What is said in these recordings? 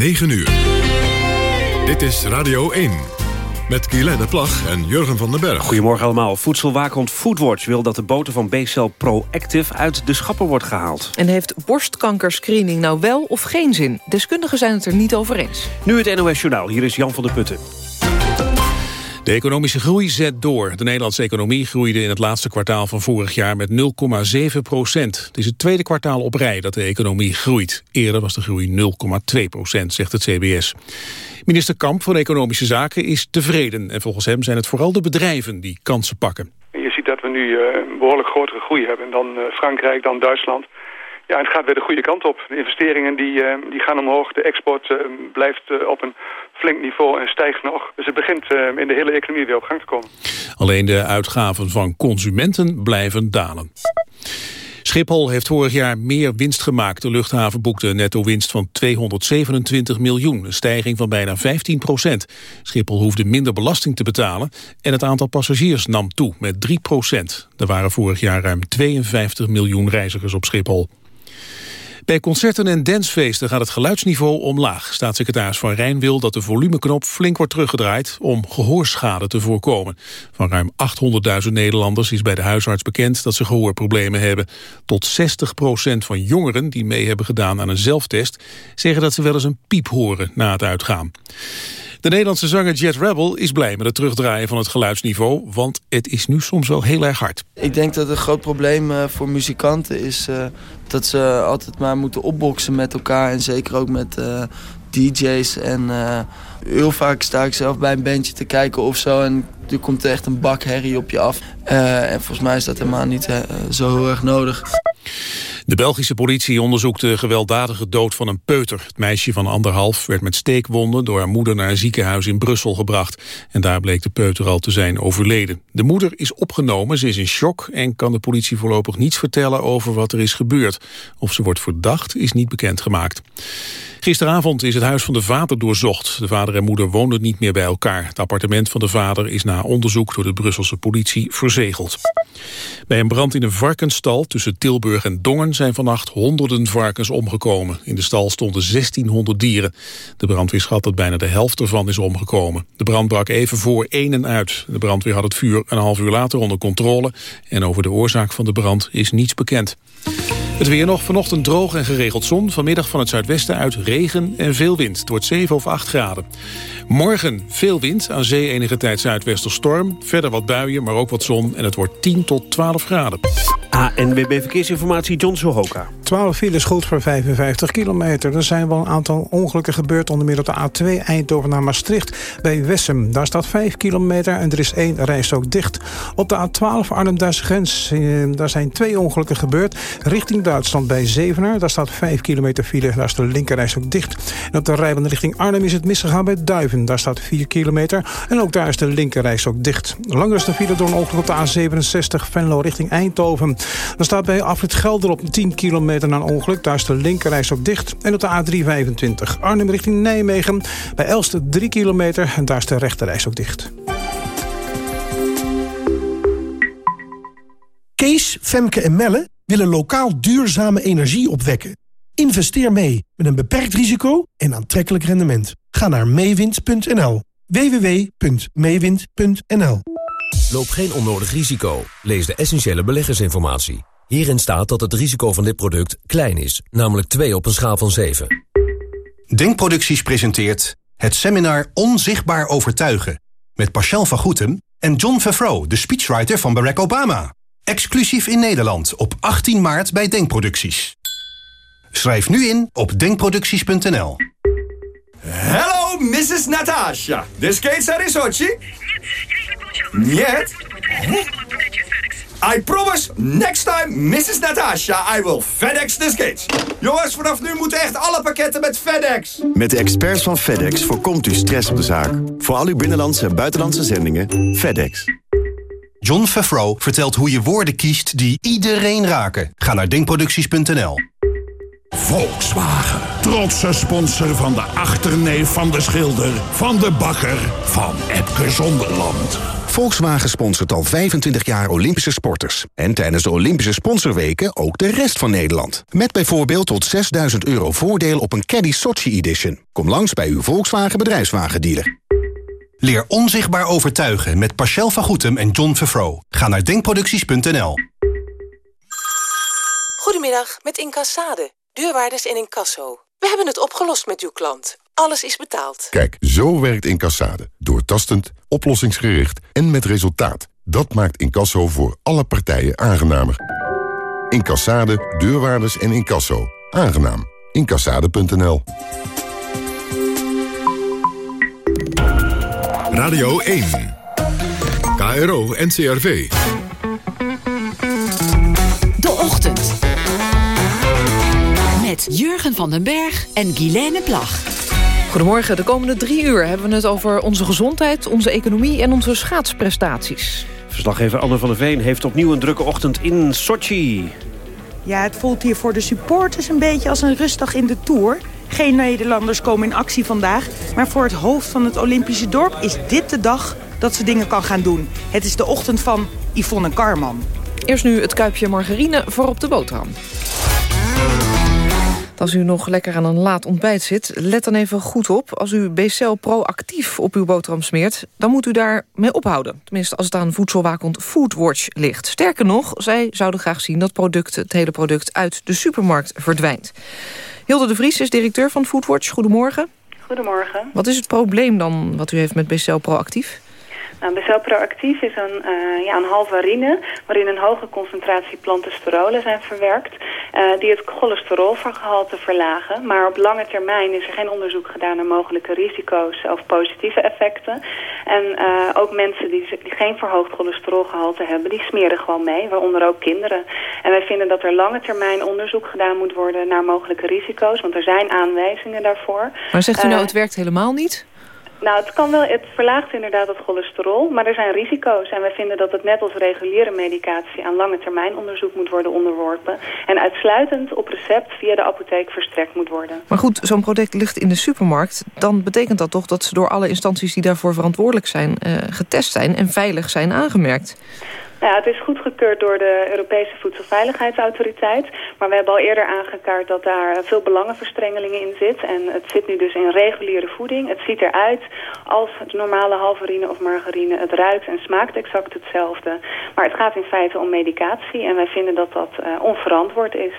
9 uur. Dit is Radio 1. Met Guylaine Plag en Jurgen van den Berg. Goedemorgen allemaal. Voedselwaakhond Foodwatch wil dat de boter van B-cell Proactive uit de schappen wordt gehaald. En heeft borstkankerscreening nou wel of geen zin? Deskundigen zijn het er niet over eens. Nu het NOS Journaal. Hier is Jan van der Putten. De economische groei zet door. De Nederlandse economie groeide in het laatste kwartaal van vorig jaar met 0,7 procent. Het is het tweede kwartaal op rij dat de economie groeit. Eerder was de groei 0,2 procent, zegt het CBS. Minister Kamp van Economische Zaken is tevreden. En volgens hem zijn het vooral de bedrijven die kansen pakken. Je ziet dat we nu uh, een behoorlijk grotere groei hebben dan uh, Frankrijk, dan Duitsland. Ja, het gaat weer de goede kant op. De investeringen die, uh, die gaan omhoog. De export blijft op een flink niveau en stijgt nog. Dus het begint in de hele economie weer op gang te komen. Alleen de uitgaven van consumenten blijven dalen. Schiphol heeft vorig jaar meer winst gemaakt. De luchthaven boekte een netto-winst van 227 miljoen, een stijging van bijna 15 procent. Schiphol hoefde minder belasting te betalen en het aantal passagiers nam toe met 3 procent. Er waren vorig jaar ruim 52 miljoen reizigers op Schiphol. Bij concerten en dancefeesten gaat het geluidsniveau omlaag. Staatssecretaris Van Rijn wil dat de volumeknop flink wordt teruggedraaid... om gehoorschade te voorkomen. Van ruim 800.000 Nederlanders is bij de huisarts bekend... dat ze gehoorproblemen hebben. Tot 60% van jongeren die mee hebben gedaan aan een zelftest... zeggen dat ze wel eens een piep horen na het uitgaan. De Nederlandse zanger Jet Rebel is blij met het terugdraaien van het geluidsniveau, want het is nu soms wel heel erg hard. Ik denk dat een groot probleem uh, voor muzikanten is uh, dat ze altijd maar moeten opboksen met elkaar en zeker ook met uh, DJ's. En heel vaak sta ik zelf bij een bandje te kijken of zo en er komt echt een bak herrie op je af. en volgens mij is dat helemaal niet zo heel erg nodig. De Belgische politie onderzoekt de gewelddadige dood van een peuter. Het meisje van anderhalf werd met steekwonden door haar moeder naar een ziekenhuis in Brussel gebracht. En daar bleek de peuter al te zijn overleden. De moeder is opgenomen, ze is in shock en kan de politie voorlopig niets vertellen over wat er is gebeurd. Of ze wordt verdacht is niet bekendgemaakt. Gisteravond is het huis van de vader doorzocht. De vader en moeder woonden niet meer bij elkaar. Het appartement van de vader is na onderzoek door de Brusselse politie verzegeld. Bij een brand in een varkensstal tussen Tilburg en Dongen zijn vannacht honderden varkens omgekomen. In de stal stonden 1600 dieren. De brandweer schat dat bijna de helft ervan is omgekomen. De brand brak even voor en uit. De brandweer had het vuur een half uur later onder controle. En over de oorzaak van de brand is niets bekend. Het weer nog vanochtend droog en geregeld zon. Vanmiddag van het zuidwesten uit regen en veel wind. Het wordt 7 of 8 graden. Morgen veel wind, aan zee enige tijd zuidwester storm. Verder wat buien, maar ook wat zon. En het wordt 10 tot 12 graden. ANWB Verkeersinformatie, John Sohoka. 12 files goed voor 55 kilometer. Er zijn wel een aantal ongelukken gebeurd. Onder meer op de A2 Eindhoven naar Maastricht bij Wessem. Daar staat 5 kilometer en er is één rijstrook dicht. Op de A12 Arnhem-Duitse grens. Eh, daar zijn twee ongelukken gebeurd. Richting Duitsland bij Zevenaar. Daar staat 5 kilometer file. Daar is de linkerrijstrook dicht. En op de rijbaan richting Arnhem is het misgegaan bij Duiven. Daar staat 4 kilometer. En ook daar is de linkerrijstrook dicht. Langer is de file door een ongeluk op de A67 Venlo richting Eindhoven. Dan staat bij Afrit Gelder op 10 kilometer na een ongeluk. Daar is de linkerreis ook dicht. En op de A325 Arnhem richting Nijmegen. Bij Elste 3 kilometer en daar is de rechterreis ook dicht. Kees, Femke en Melle willen lokaal duurzame energie opwekken. Investeer mee met een beperkt risico en aantrekkelijk rendement. Ga naar meewind.nl www.meewind.nl Loop geen onnodig risico. Lees de essentiële beleggersinformatie. Hierin staat dat het risico van dit product klein is, namelijk 2 op een schaal van 7. Denkproducties presenteert het seminar Onzichtbaar Overtuigen... met Pascal van Goetem en John Favreau, de speechwriter van Barack Obama. Exclusief in Nederland op 18 maart bij Denkproducties. Schrijf nu in op denkproducties.nl. Hello, Mrs. Natasha. The skates are in Sochi? Niet? I promise, next time, Mrs. Natasha, I will FedEx the skates. Jongens, vanaf nu moeten echt alle pakketten met FedEx. Met de experts van FedEx voorkomt u stress op de zaak. Voor al uw binnenlandse en buitenlandse zendingen, FedEx. John Favreau vertelt hoe je woorden kiest die iedereen raken. Ga naar denkproducties.nl. Volkswagen. Trotse sponsor van de achterneef van de schilder... van de bakker van Epke Zonderland. Volkswagen sponsort al 25 jaar Olympische sporters. En tijdens de Olympische sponsorweken ook de rest van Nederland. Met bijvoorbeeld tot 6000 euro voordeel op een Caddy Sochi Edition. Kom langs bij uw Volkswagen bedrijfswagendealer. Leer onzichtbaar overtuigen met Pascal van Goetem en John Vervro. Ga naar denkproducties.nl. Goedemiddag, met Incassade. Deurwaarders en incasso. We hebben het opgelost met uw klant. Alles is betaald. Kijk, zo werkt Incassade. Doortastend, oplossingsgericht en met resultaat. Dat maakt Incasso voor alle partijen aangenamer. Incassade, deurwaarders en incasso. Aangenaam. Incassade.nl Radio 1. KRO NCRV. De Ochtend. Met Jurgen van den Berg en Guilaine Plag. Goedemorgen, de komende drie uur hebben we het over onze gezondheid... onze economie en onze schaatsprestaties. Verslaggever Anne van der Veen heeft opnieuw een drukke ochtend in Sochi. Ja, het voelt hier voor de supporters een beetje als een rustdag in de Tour. Geen Nederlanders komen in actie vandaag. Maar voor het hoofd van het Olympische dorp is dit de dag dat ze dingen kan gaan doen. Het is de ochtend van Yvonne Karman. Eerst nu het kuipje margarine voor op de boterham. Als u nog lekker aan een laat ontbijt zit, let dan even goed op. Als u BCL proactief op uw boterham smeert, dan moet u daarmee ophouden. Tenminste, als het aan voedselwakend Foodwatch ligt. Sterker nog, zij zouden graag zien dat product, het hele product uit de supermarkt verdwijnt. Hilde de Vries is directeur van Foodwatch. Goedemorgen. Goedemorgen. Wat is het probleem dan wat u heeft met BCL proactief? Nou, Becel Proactief is een, uh, ja, een halvarine waarin een hoge concentratie plantensterolen zijn verwerkt. Uh, die het cholesterolgehalte verlagen. Maar op lange termijn is er geen onderzoek gedaan naar mogelijke risico's of positieve effecten. En uh, ook mensen die, die geen verhoogd cholesterolgehalte hebben, die smeren gewoon mee. Waaronder ook kinderen. En wij vinden dat er lange termijn onderzoek gedaan moet worden naar mogelijke risico's. Want er zijn aanwijzingen daarvoor. Maar zegt u nou het werkt helemaal niet? Nou, het kan wel, het verlaagt inderdaad het cholesterol, maar er zijn risico's. En wij vinden dat het net als reguliere medicatie aan lange termijn onderzoek moet worden onderworpen. En uitsluitend op recept via de apotheek verstrekt moet worden. Maar goed, zo'n product ligt in de supermarkt. Dan betekent dat toch dat ze door alle instanties die daarvoor verantwoordelijk zijn... Uh, getest zijn en veilig zijn aangemerkt? Nou ja, het is goedgekeurd door de Europese Voedselveiligheidsautoriteit. Maar we hebben al eerder aangekaart dat daar veel belangenverstrengelingen in zit. En het zit nu dus in reguliere voeding. Het ziet eruit als het normale halverine of margarine. Het ruikt en smaakt exact hetzelfde. Maar het gaat in feite om medicatie. En wij vinden dat dat uh, onverantwoord is.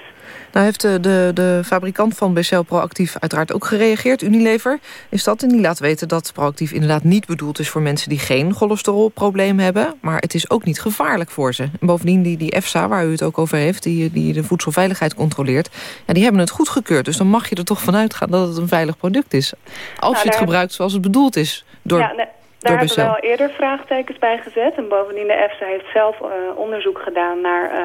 Nou heeft de, de, de fabrikant van Becel Proactief uiteraard ook gereageerd. Unilever is dat. En die laat weten dat Proactief inderdaad niet bedoeld is... voor mensen die geen cholesterolprobleem hebben. Maar het is ook niet gevaarlijk voor ze. En bovendien die, die EFSA, waar u het ook over heeft... die, die de voedselveiligheid controleert... Ja, die hebben het goedgekeurd. Dus dan mag je er toch vanuit gaan dat het een veilig product is. Als nou, je het gebruikt zoals het bedoeld is. Door... Ja, nee. Daar hebben we al eerder vraagtekens bij gezet. En bovendien de EFSA heeft zelf uh, onderzoek gedaan naar uh,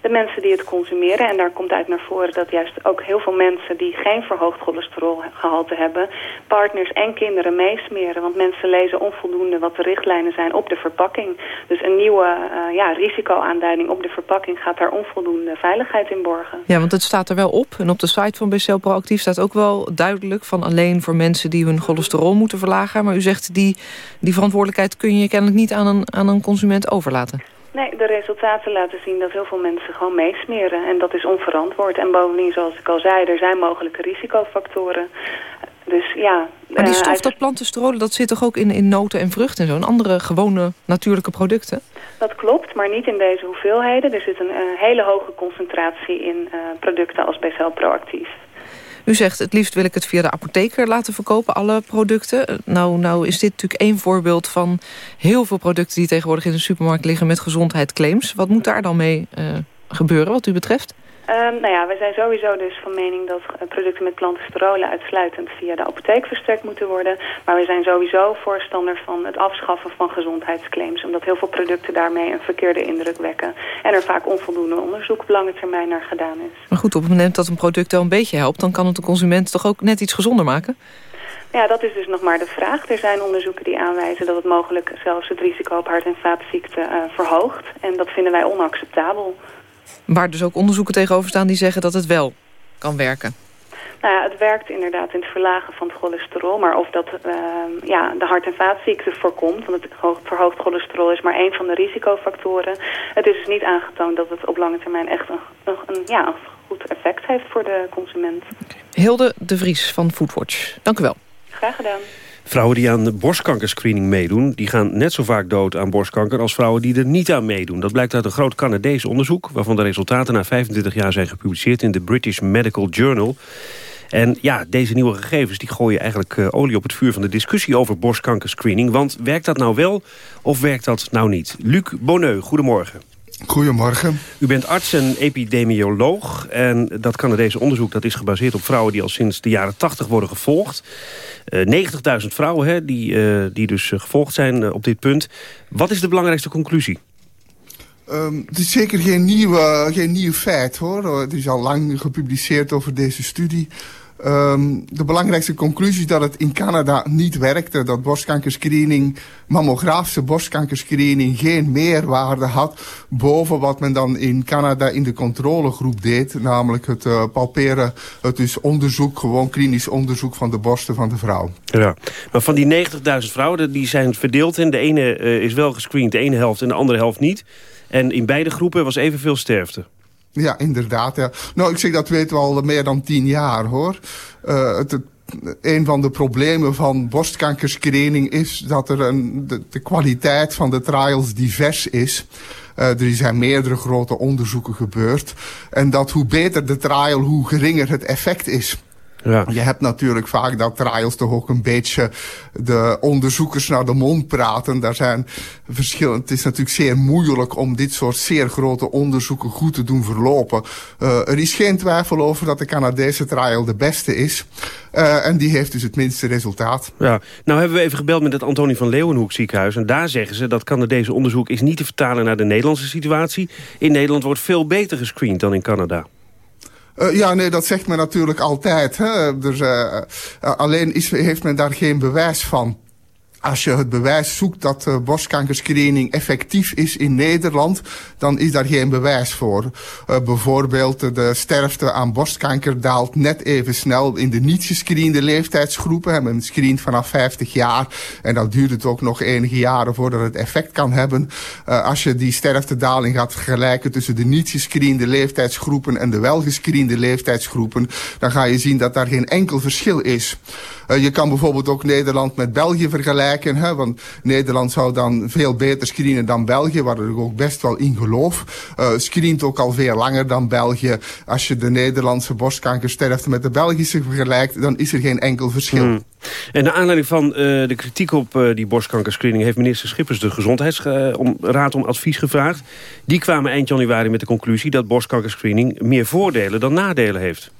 de mensen die het consumeren. En daar komt uit naar voren dat juist ook heel veel mensen die geen verhoogd cholesterolgehalte hebben... partners en kinderen meesmeren. Want mensen lezen onvoldoende wat de richtlijnen zijn op de verpakking. Dus een nieuwe uh, ja, risicoaanduiding op de verpakking gaat daar onvoldoende veiligheid in borgen. Ja, want het staat er wel op. En op de site van BCL Proactief staat ook wel duidelijk... van alleen voor mensen die hun cholesterol moeten verlagen. Maar u zegt die die verantwoordelijkheid kun je kennelijk niet aan een, aan een consument overlaten. Nee, de resultaten laten zien dat heel veel mensen gewoon meesmeren. En dat is onverantwoord. En bovendien, zoals ik al zei, er zijn mogelijke risicofactoren. Dus ja... Maar die stof, dat plantensterolen, dat zit toch ook in, in noten en vruchten en zo? En andere gewone natuurlijke producten? Dat klopt, maar niet in deze hoeveelheden. Er zit een uh, hele hoge concentratie in uh, producten als BCL Proactief. U zegt het liefst wil ik het via de apotheker laten verkopen, alle producten. Nou, nou is dit natuurlijk één voorbeeld van heel veel producten... die tegenwoordig in de supermarkt liggen met gezondheidsclaims. Wat moet daar dan mee uh, gebeuren wat u betreft? Um, nou ja, we zijn sowieso dus van mening dat producten met plantensterolen uitsluitend via de apotheek verstrekt moeten worden. Maar we zijn sowieso voorstander van het afschaffen van gezondheidsclaims. Omdat heel veel producten daarmee een verkeerde indruk wekken. En er vaak onvoldoende onderzoek op lange termijn naar gedaan is. Maar goed, op het moment dat een product wel een beetje helpt, dan kan het de consument toch ook net iets gezonder maken? Ja, dat is dus nog maar de vraag. Er zijn onderzoeken die aanwijzen dat het mogelijk zelfs het risico op hart- en vaatziekten uh, verhoogt. En dat vinden wij onacceptabel. Waar dus ook onderzoeken tegenover staan die zeggen dat het wel kan werken. Nou ja, het werkt inderdaad in het verlagen van het cholesterol. Maar of dat ehm, ja, de hart- en vaatziekten voorkomt... want het verhoogd cholesterol is maar één van de risicofactoren... het is dus niet aangetoond dat het op lange termijn echt een, een, een ja, een goed effect heeft voor de consument. Hilde de Vries van Foodwatch, dank u wel. Graag gedaan. Vrouwen die aan borstkankerscreening meedoen... die gaan net zo vaak dood aan borstkanker als vrouwen die er niet aan meedoen. Dat blijkt uit een groot Canadees onderzoek... waarvan de resultaten na 25 jaar zijn gepubliceerd... in de British Medical Journal. En ja, deze nieuwe gegevens die gooien eigenlijk uh, olie op het vuur... van de discussie over borstkankerscreening. Want werkt dat nou wel of werkt dat nou niet? Luc Bonneu, goedemorgen. Goedemorgen. U bent arts en epidemioloog. En dat Canadese onderzoek dat is gebaseerd op vrouwen... die al sinds de jaren 80 worden gevolgd. Uh, 90.000 vrouwen hè, die, uh, die dus gevolgd zijn op dit punt. Wat is de belangrijkste conclusie? Um, het is zeker geen, nieuwe, geen nieuw feit hoor. Het is al lang gepubliceerd over deze studie. Um, de belangrijkste conclusie is dat het in Canada niet werkte. Dat borstkankerscreening, mammografische borstkankerscreening geen meerwaarde had boven wat men dan in Canada in de controlegroep deed. Namelijk het uh, palperen, het dus onderzoek, gewoon klinisch onderzoek van de borsten van de vrouw. Ja, maar van die 90.000 vrouwen, die zijn verdeeld. En de ene uh, is wel gescreend, de ene helft en de andere helft niet. En in beide groepen was evenveel sterfte. Ja, inderdaad. Ja. Nou, ik zeg dat weten we al meer dan tien jaar, hoor. Uh, het, een van de problemen van borstkankerscreening is dat er een, de, de kwaliteit van de trials divers is. Uh, er zijn meerdere grote onderzoeken gebeurd. En dat hoe beter de trial, hoe geringer het effect is. Ja. Je hebt natuurlijk vaak dat trials toch ook een beetje de onderzoekers naar de mond praten. Daar zijn verschillen. Het is natuurlijk zeer moeilijk om dit soort zeer grote onderzoeken goed te doen verlopen. Uh, er is geen twijfel over dat de Canadese trial de beste is. Uh, en die heeft dus het minste resultaat. Ja. Nou hebben we even gebeld met het Antonie van Leeuwenhoek ziekenhuis. En daar zeggen ze dat Canadese onderzoek is niet te vertalen naar de Nederlandse situatie. In Nederland wordt veel beter gescreend dan in Canada. Uh, ja, nee, dat zegt men natuurlijk altijd. Hè? Dus, uh, alleen is, heeft men daar geen bewijs van als je het bewijs zoekt dat uh, borstkankerscreening effectief is in Nederland, dan is daar geen bewijs voor. Uh, bijvoorbeeld de sterfte aan borstkanker daalt net even snel in de niet gescreende leeftijdsgroepen. Men screent vanaf 50 jaar en dat duurt het ook nog enige jaren voordat het effect kan hebben. als je die sterftedaling gaat vergelijken tussen de niet gescreende leeftijdsgroepen en de wel gescreende leeftijdsgroepen, dan ga je zien dat daar geen enkel verschil is. je kan bijvoorbeeld ook Nederland met België vergelijken. Want Nederland zou dan veel beter screenen dan België, waar ik ook best wel in geloof. Uh, screent ook al veel langer dan België. Als je de Nederlandse borstkankersterfte met de Belgische vergelijkt, dan is er geen enkel verschil. Hmm. En naar aanleiding van uh, de kritiek op uh, die borstkankerscreening... heeft minister Schippers de Gezondheidsraad om advies gevraagd. Die kwamen eind januari met de conclusie... dat borstkankerscreening meer voordelen dan nadelen heeft.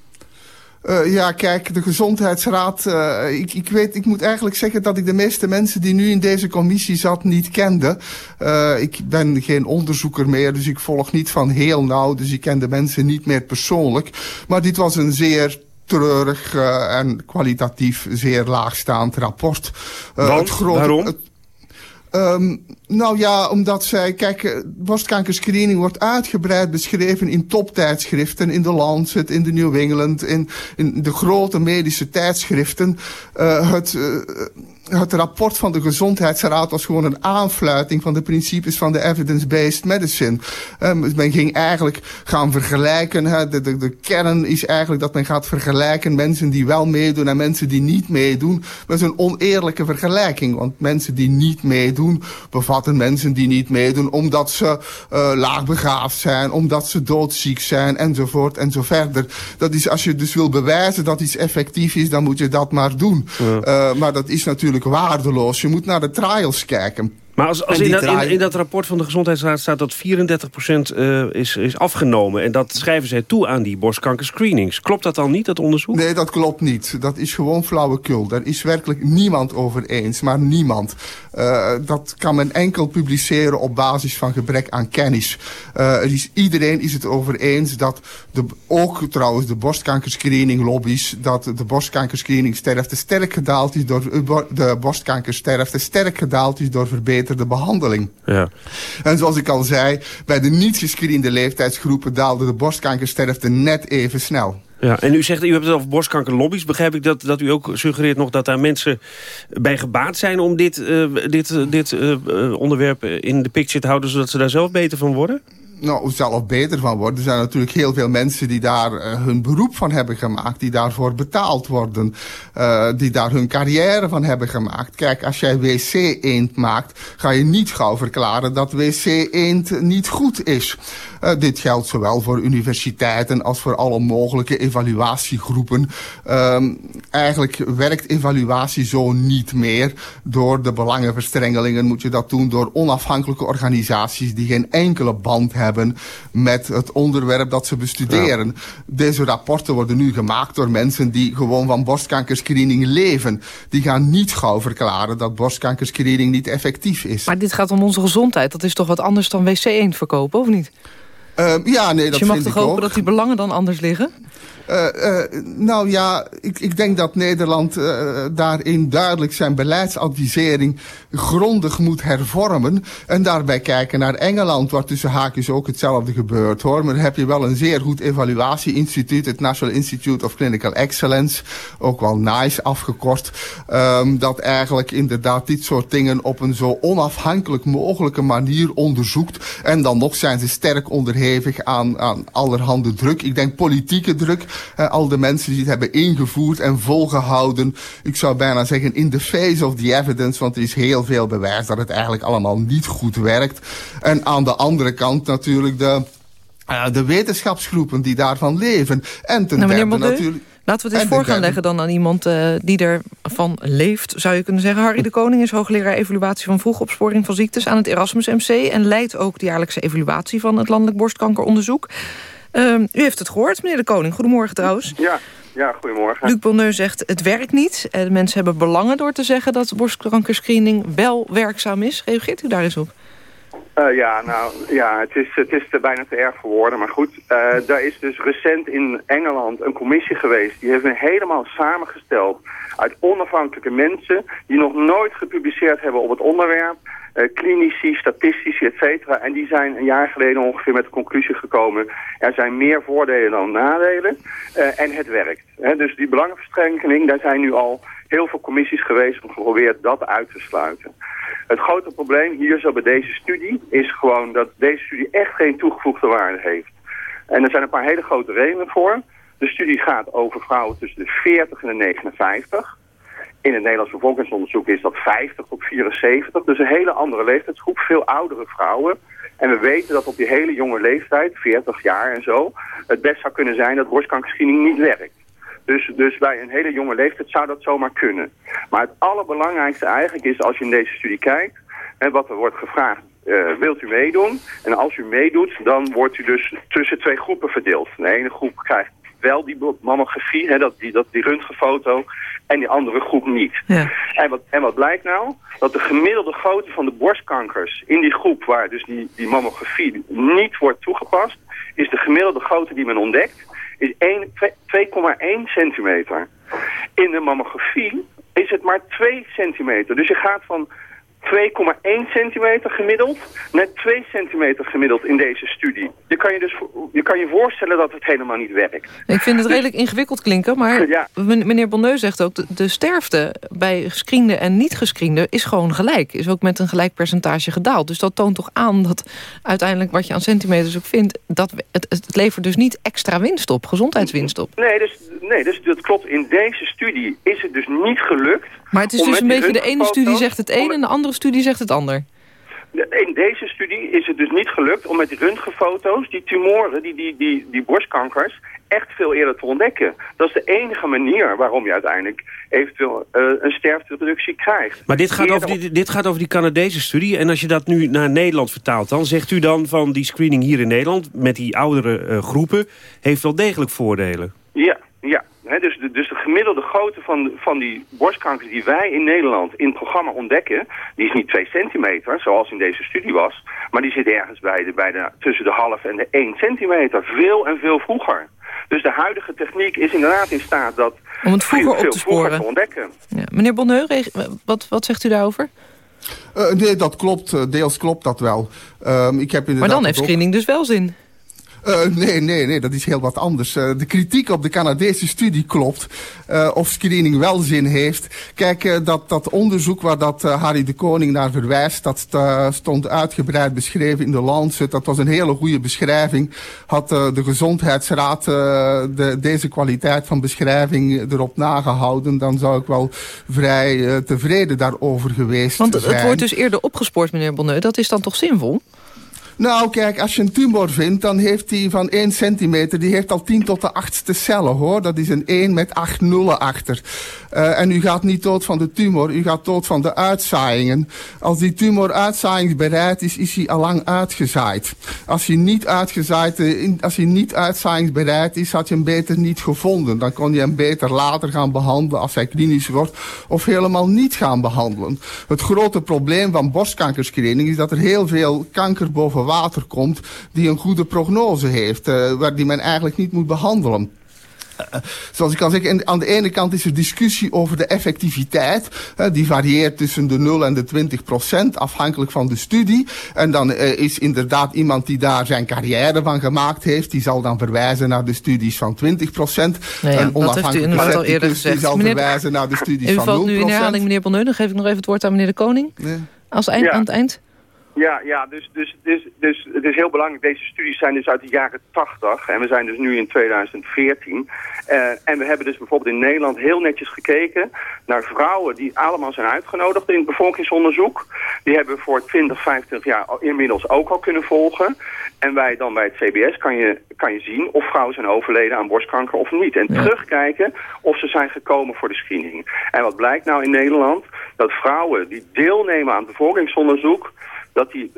Uh, ja, kijk, de Gezondheidsraad... Uh, ik, ik, weet, ik moet eigenlijk zeggen dat ik de meeste mensen die nu in deze commissie zat niet kende. Uh, ik ben geen onderzoeker meer, dus ik volg niet van heel nauw. Dus ik ken de mensen niet meer persoonlijk. Maar dit was een zeer treurig en kwalitatief zeer laagstaand rapport. Want, het grote, waarom? Um, nou ja, omdat zij, kijk, borstkankerscreening wordt uitgebreid beschreven in toptijdschriften, in The Lancet, in The New England, in, in de grote medische tijdschriften. Uh, het, uh, het rapport van de Gezondheidsraad was gewoon een aanfluiting van de principes van de evidence-based medicine. Um, men ging eigenlijk gaan vergelijken, de, de, de kern is eigenlijk dat men gaat vergelijken mensen die wel meedoen en mensen die niet meedoen. Dat is een oneerlijke vergelijking, want mensen die niet meedoen bevatten mensen die niet meedoen omdat ze uh, laagbegaafd zijn, omdat ze doodziek zijn enzovoort en zo verder. Dat is als je dus wil bewijzen dat iets effectief is, dan moet je dat maar doen. Ja. Uh, maar dat is natuurlijk waardeloos. Je moet naar de trials kijken. Maar als, als in, dat, in, in, dat rapport van de Gezondheidsraad staat dat 34% uh, is, is afgenomen... en dat schrijven zij toe aan die borstkankerscreenings. Klopt dat dan niet, dat onderzoek? Nee, dat klopt niet. Dat is gewoon flauwekul. Daar is werkelijk niemand over eens, maar niemand. Uh, dat kan men enkel publiceren op basis van gebrek aan kennis. Uh, is, iedereen is het over eens dat, de, ook trouwens de borstkankerscreening lobby's... dat de borstkankerscreening sterfte sterk gedaald is door... de borstkankersterfte sterk gedaald is door verbetering de behandeling. Ja. En zoals ik al zei, bij de niet gescreende leeftijdsgroepen daalde de borstkankersterfte net even snel. Ja, en u zegt, u hebt het over borstkankerlobby's. Begrijp ik dat, dat u ook suggereert nog dat daar mensen bij gebaat zijn... om dit, dit, dit onderwerp in de picture te houden... zodat ze daar zelf beter van worden? Nou, zelf beter van worden. Er zijn natuurlijk heel veel mensen die daar uh, hun beroep van hebben gemaakt. Die daarvoor betaald worden. Uh, die daar hun carrière van hebben gemaakt. Kijk, als jij wc-eend maakt, ga je niet gauw verklaren dat wc-eend niet goed is. Uh, dit geldt zowel voor universiteiten als voor alle mogelijke evaluatiegroepen. Um, eigenlijk werkt evaluatie zo niet meer. Door de belangenverstrengelingen moet je dat doen door onafhankelijke organisaties die geen enkele band hebben hebben met het onderwerp dat ze bestuderen. Deze rapporten worden nu gemaakt door mensen die gewoon van borstkankerscreening leven. Die gaan niet gauw verklaren dat borstkankerscreening niet effectief is. Maar dit gaat om onze gezondheid. Dat is toch wat anders dan wc-eend verkopen, of niet? Uh, ja, nee, dat dus je mag toch hopen dat die belangen dan anders liggen? Uh, nou ja, ik, ik denk dat Nederland uh, daarin duidelijk zijn beleidsadvisering grondig moet hervormen. En daarbij kijken naar Engeland, waar tussen haakjes ook hetzelfde gebeurt hoor. Maar heb je wel een zeer goed evaluatieinstituut, het National Institute of Clinical Excellence, ook wel NICE afgekort. Um, dat eigenlijk inderdaad dit soort dingen op een zo onafhankelijk mogelijke manier onderzoekt. En dan nog zijn ze sterk onderhevig aan, aan allerhande druk. Ik denk politieke druk. Uh, al de mensen die het hebben ingevoerd en volgehouden. Ik zou bijna zeggen in the face of the evidence. Want er is heel veel bewijs dat het eigenlijk allemaal niet goed werkt. En aan de andere kant natuurlijk de... Uh, de wetenschapsgroepen die daarvan leven. En ten nou, derde natuurlijk... Laten we het eens voor gaan leggen dan aan iemand uh, die ervan leeft, zou je kunnen zeggen. Harry de Koning is hoogleraar evaluatie van vroegopsporing van ziektes aan het Erasmus MC... en leidt ook de jaarlijkse evaluatie van het landelijk borstkankeronderzoek. Uh, u heeft het gehoord, meneer de Koning. Goedemorgen trouwens. Ja, ja goedemorgen. Luc Bonneu zegt het werkt niet. De mensen hebben belangen door te zeggen dat borstkankerscreening wel werkzaam is. Reageert u daar eens op? Uh, ja, nou, ja, het is, het is bijna te erg voor woorden. Maar goed, uh, daar is dus recent in Engeland een commissie geweest. Die heeft me helemaal samengesteld uit onafhankelijke mensen... die nog nooit gepubliceerd hebben op het onderwerp. Uh, klinici, statistici, et cetera. En die zijn een jaar geleden ongeveer met de conclusie gekomen... er zijn meer voordelen dan nadelen en het werkt. Dus die belangenverstrengeling, daar zijn nu al heel veel commissies geweest... om geprobeerd dat uit te sluiten. Het grote probleem hier zo bij deze studie is gewoon dat deze studie echt geen toegevoegde waarde heeft. En er zijn een paar hele grote redenen voor. De studie gaat over vrouwen tussen de 40 en de 59. In het Nederlands bevolkingsonderzoek is dat 50 tot 74. Dus een hele andere leeftijdsgroep, veel oudere vrouwen. En we weten dat op die hele jonge leeftijd, 40 jaar en zo... het best zou kunnen zijn dat borstkankerscreening niet werkt. Dus, dus bij een hele jonge leeftijd zou dat zomaar kunnen. Maar het allerbelangrijkste eigenlijk is als je in deze studie kijkt... Hè, wat er wordt gevraagd, uh, wilt u meedoen? En als u meedoet, dan wordt u dus tussen twee groepen verdeeld. De ene groep krijgt wel die mammografie, hè, dat, die, dat, die röntgenfoto, en die andere groep niet. Ja. En, wat, en wat blijkt nou? Dat de gemiddelde grootte van de borstkankers in die groep waar dus die, die mammografie niet wordt toegepast, is de gemiddelde grootte die men ontdekt, is 2,1 centimeter. In de mammografie is het maar 2 centimeter. Dus je gaat van 2,1 centimeter gemiddeld net 2 centimeter gemiddeld in deze studie. Je kan je dus je, kan je voorstellen dat het helemaal niet werkt. Ik vind het redelijk ingewikkeld klinken, maar ja. meneer Bonneu zegt ook... De, de sterfte bij gescreende en niet gescreende is gewoon gelijk. Is ook met een gelijk percentage gedaald. Dus dat toont toch aan dat uiteindelijk wat je aan centimeters ook vindt... Dat het, het levert dus niet extra winst op, gezondheidswinst op. Nee, dus, nee, dus dat klopt. In deze studie is het dus niet gelukt... Maar het is dus een beetje de ene studie zegt het een en de andere studie zegt het ander. In deze studie is het dus niet gelukt om met die röntgenfoto's die tumoren, die, die, die, die borstkankers, echt veel eerder te ontdekken. Dat is de enige manier waarom je uiteindelijk eventueel uh, een sterftereductie krijgt. Maar dit gaat, over die, dit gaat over die Canadese studie. En als je dat nu naar Nederland vertaalt, dan zegt u dan van die screening hier in Nederland... met die oudere uh, groepen, heeft wel degelijk voordelen. Ja, ja. He, dus, de, dus de gemiddelde grootte van, van die borstkankers die wij in Nederland in het programma ontdekken... die is niet 2 centimeter, zoals in deze studie was... maar die zit ergens bij de, bij de, tussen de half en de 1 centimeter. Veel en veel vroeger. Dus de huidige techniek is inderdaad in staat dat Om het vroeger veel, op te sporen. te ontdekken. Ja. Meneer Bonneu, wat, wat zegt u daarover? Uh, nee, dat klopt. Deels klopt dat wel. Um, ik heb maar dan heeft screening dus wel zin. Uh, nee, nee, nee, dat is heel wat anders. Uh, de kritiek op de Canadese studie klopt. Uh, of screening wel zin heeft. Kijk, dat, dat onderzoek waar dat Harry de Koning naar verwijst... dat stond uitgebreid beschreven in de Lancet. Dat was een hele goede beschrijving. Had de Gezondheidsraad de, deze kwaliteit van beschrijving erop nagehouden... dan zou ik wel vrij tevreden daarover geweest Want zijn. het wordt dus eerder opgespoord, meneer Bonneu. Dat is dan toch zinvol? Nou, kijk, als je een tumor vindt, dan heeft die van 1 centimeter... die heeft al 10 tot de achtste cellen, hoor. Dat is een 1 met 8 nullen achter. Uh, en u gaat niet dood van de tumor, u gaat dood van de uitzaaiingen. Als die tumor uitzaaiingsbereid is, is hij allang uitgezaaid. Als hij niet, uitgezaaid, uh, als hij niet uitzaaiingsbereid is, had je hem beter niet gevonden. Dan kon je hem beter later gaan behandelen als hij klinisch wordt... of helemaal niet gaan behandelen. Het grote probleem van borstkankerscreening is dat er heel veel kanker boven water komt... die een goede prognose heeft, uh, waar die men eigenlijk niet moet behandelen. Uh, zoals ik kan zeggen, aan de ene kant is er discussie over de effectiviteit. Uh, die varieert tussen de 0 en de 20 procent, afhankelijk van de studie. En dan uh, is inderdaad iemand die daar zijn carrière van gemaakt heeft... die zal dan verwijzen naar de studies van 20 procent. Nee, ja, en dat heeft u inderdaad al eerder gezegd. Die zal meneer, verwijzen naar de studies van 0 U valt nu in herhaling, meneer Bonneu. Dan geef ik nog even het woord aan meneer De Koning. Nee. Als eind, ja. aan het eind. Ja, ja dus, dus, dus, dus het is heel belangrijk. Deze studies zijn dus uit de jaren 80 en we zijn dus nu in 2014. Uh, en we hebben dus bijvoorbeeld in Nederland heel netjes gekeken naar vrouwen die allemaal zijn uitgenodigd in het bevolkingsonderzoek. Die hebben we voor 20, 25 jaar inmiddels ook al kunnen volgen. En wij dan bij het CBS kan je, kan je zien of vrouwen zijn overleden aan borstkanker of niet. En ja. terugkijken of ze zijn gekomen voor de screening. En wat blijkt nou in Nederland? Dat vrouwen die deelnemen aan het bevolkingsonderzoek dat die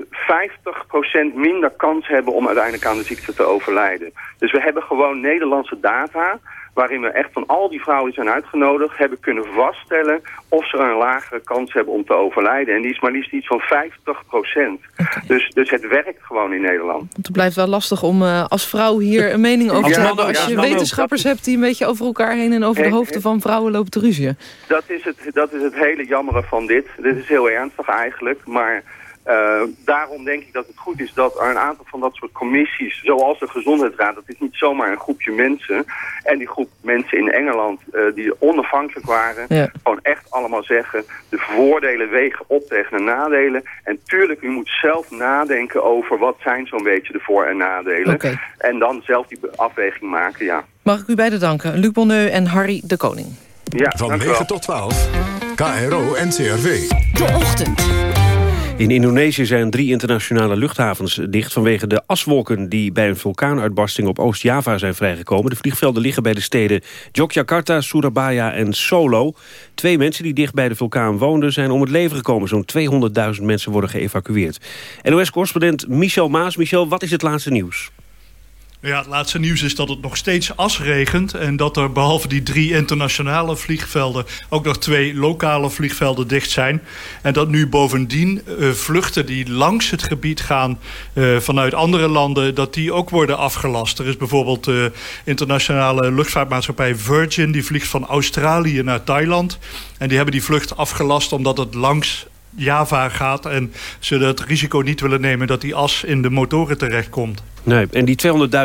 50% minder kans hebben om uiteindelijk aan de ziekte te overlijden. Dus we hebben gewoon Nederlandse data waarin we echt van al die vrouwen die zijn uitgenodigd hebben kunnen vaststellen of ze een lagere kans hebben om te overlijden. En die is maar liefst iets van 50 procent. Okay. Dus, dus het werkt gewoon in Nederland. Het blijft wel lastig om uh, als vrouw hier een mening over te ja, hebben. Als je ja, wetenschappers hebt die een beetje over elkaar heen en over de hoofden van vrouwen lopen te ruzien. Dat is het, dat is het hele jammere van dit. Dit is heel ernstig eigenlijk, maar... Uh, daarom denk ik dat het goed is dat er een aantal van dat soort commissies, zoals de Gezondheidsraad, dat is niet zomaar een groepje mensen. En die groep mensen in Engeland uh, die onafhankelijk waren, ja. gewoon echt allemaal zeggen, de voordelen wegen op tegen de nadelen. En tuurlijk, u moet zelf nadenken over wat zijn zo'n beetje de voor- en nadelen. Okay. En dan zelf die afweging maken, ja. Mag ik u beiden danken, Luc Bonneu en Harry de Koning. Ja, Van 9 tot 12, KRO NCRV. De Ochtend. In Indonesië zijn drie internationale luchthavens dicht... vanwege de aswolken die bij een vulkaanuitbarsting op Oost-Java zijn vrijgekomen. De vliegvelden liggen bij de steden Yogyakarta, Surabaya en Solo. Twee mensen die dicht bij de vulkaan woonden zijn om het leven gekomen. Zo'n 200.000 mensen worden geëvacueerd. NOS-correspondent Michel Maas. Michel, wat is het laatste nieuws? Ja, het laatste nieuws is dat het nog steeds asregent... en dat er behalve die drie internationale vliegvelden... ook nog twee lokale vliegvelden dicht zijn. En dat nu bovendien uh, vluchten die langs het gebied gaan... Uh, vanuit andere landen, dat die ook worden afgelast. Er is bijvoorbeeld de internationale luchtvaartmaatschappij Virgin... die vliegt van Australië naar Thailand. En die hebben die vlucht afgelast omdat het langs Java gaat... en ze het risico niet willen nemen dat die as in de motoren terechtkomt. Nee, en die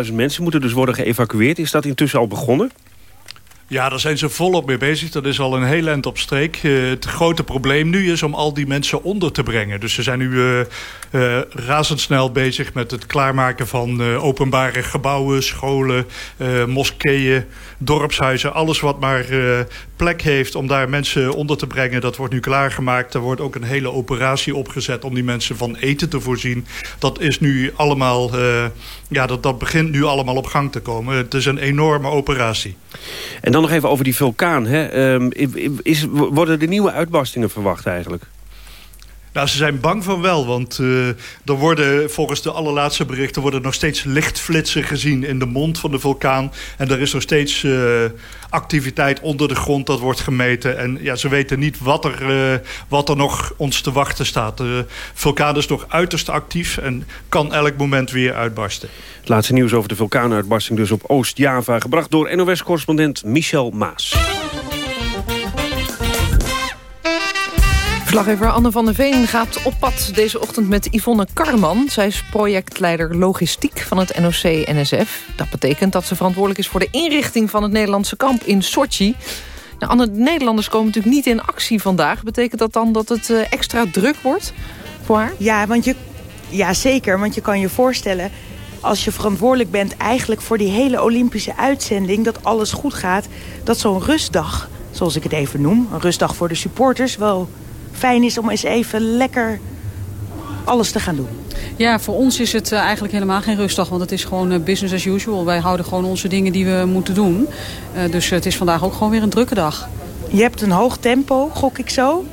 200.000 mensen moeten dus worden geëvacueerd. Is dat intussen al begonnen? Ja, daar zijn ze volop mee bezig. Dat is al een heel eind op streek. Uh, het grote probleem nu is om al die mensen onder te brengen. Dus ze zijn nu uh, uh, razendsnel bezig met het klaarmaken van openbare gebouwen, scholen, moskeeën, dorpshuizen. Alles wat maar heeft om daar mensen onder te brengen, dat wordt nu klaargemaakt. Er wordt ook een hele operatie opgezet om die mensen van eten te voorzien. Dat is nu allemaal, ja, dat, dat begint nu allemaal op gang te komen. Het is een enorme operatie. En dan nog even over die vulkaan. Hè. Um, is, worden er nieuwe uitbarstingen verwacht eigenlijk? Nou, ze zijn bang van wel, want uh, er worden volgens de allerlaatste berichten... worden nog steeds lichtflitsen gezien in de mond van de vulkaan. En er is nog steeds uh, activiteit onder de grond dat wordt gemeten. En ja, ze weten niet wat er, uh, wat er nog ons te wachten staat. De vulkaan is nog uiterst actief en kan elk moment weer uitbarsten. Het laatste nieuws over de vulkaanuitbarsting dus op Oost-Java... gebracht door NOS-correspondent Michel Maas. Verslaggever Anne van der Veen gaat op pad deze ochtend met Yvonne Karman. Zij is projectleider logistiek van het NOC-NSF. Dat betekent dat ze verantwoordelijk is voor de inrichting van het Nederlandse kamp in Sochi. Nou, de Nederlanders komen natuurlijk niet in actie vandaag. Betekent dat dan dat het eh, extra druk wordt voor haar? Ja, want je, ja, zeker. Want je kan je voorstellen als je verantwoordelijk bent eigenlijk voor die hele Olympische uitzending... dat alles goed gaat, dat zo'n rustdag, zoals ik het even noem... een rustdag voor de supporters, wel fijn is om eens even lekker alles te gaan doen. Ja, voor ons is het eh, eigenlijk helemaal geen rustdag, want het is gewoon eh, business as usual. Wij houden gewoon onze dingen die we moeten doen. Uh, dus het is vandaag ook gewoon weer een drukke dag. Je hebt een hoog tempo, gok ik zo.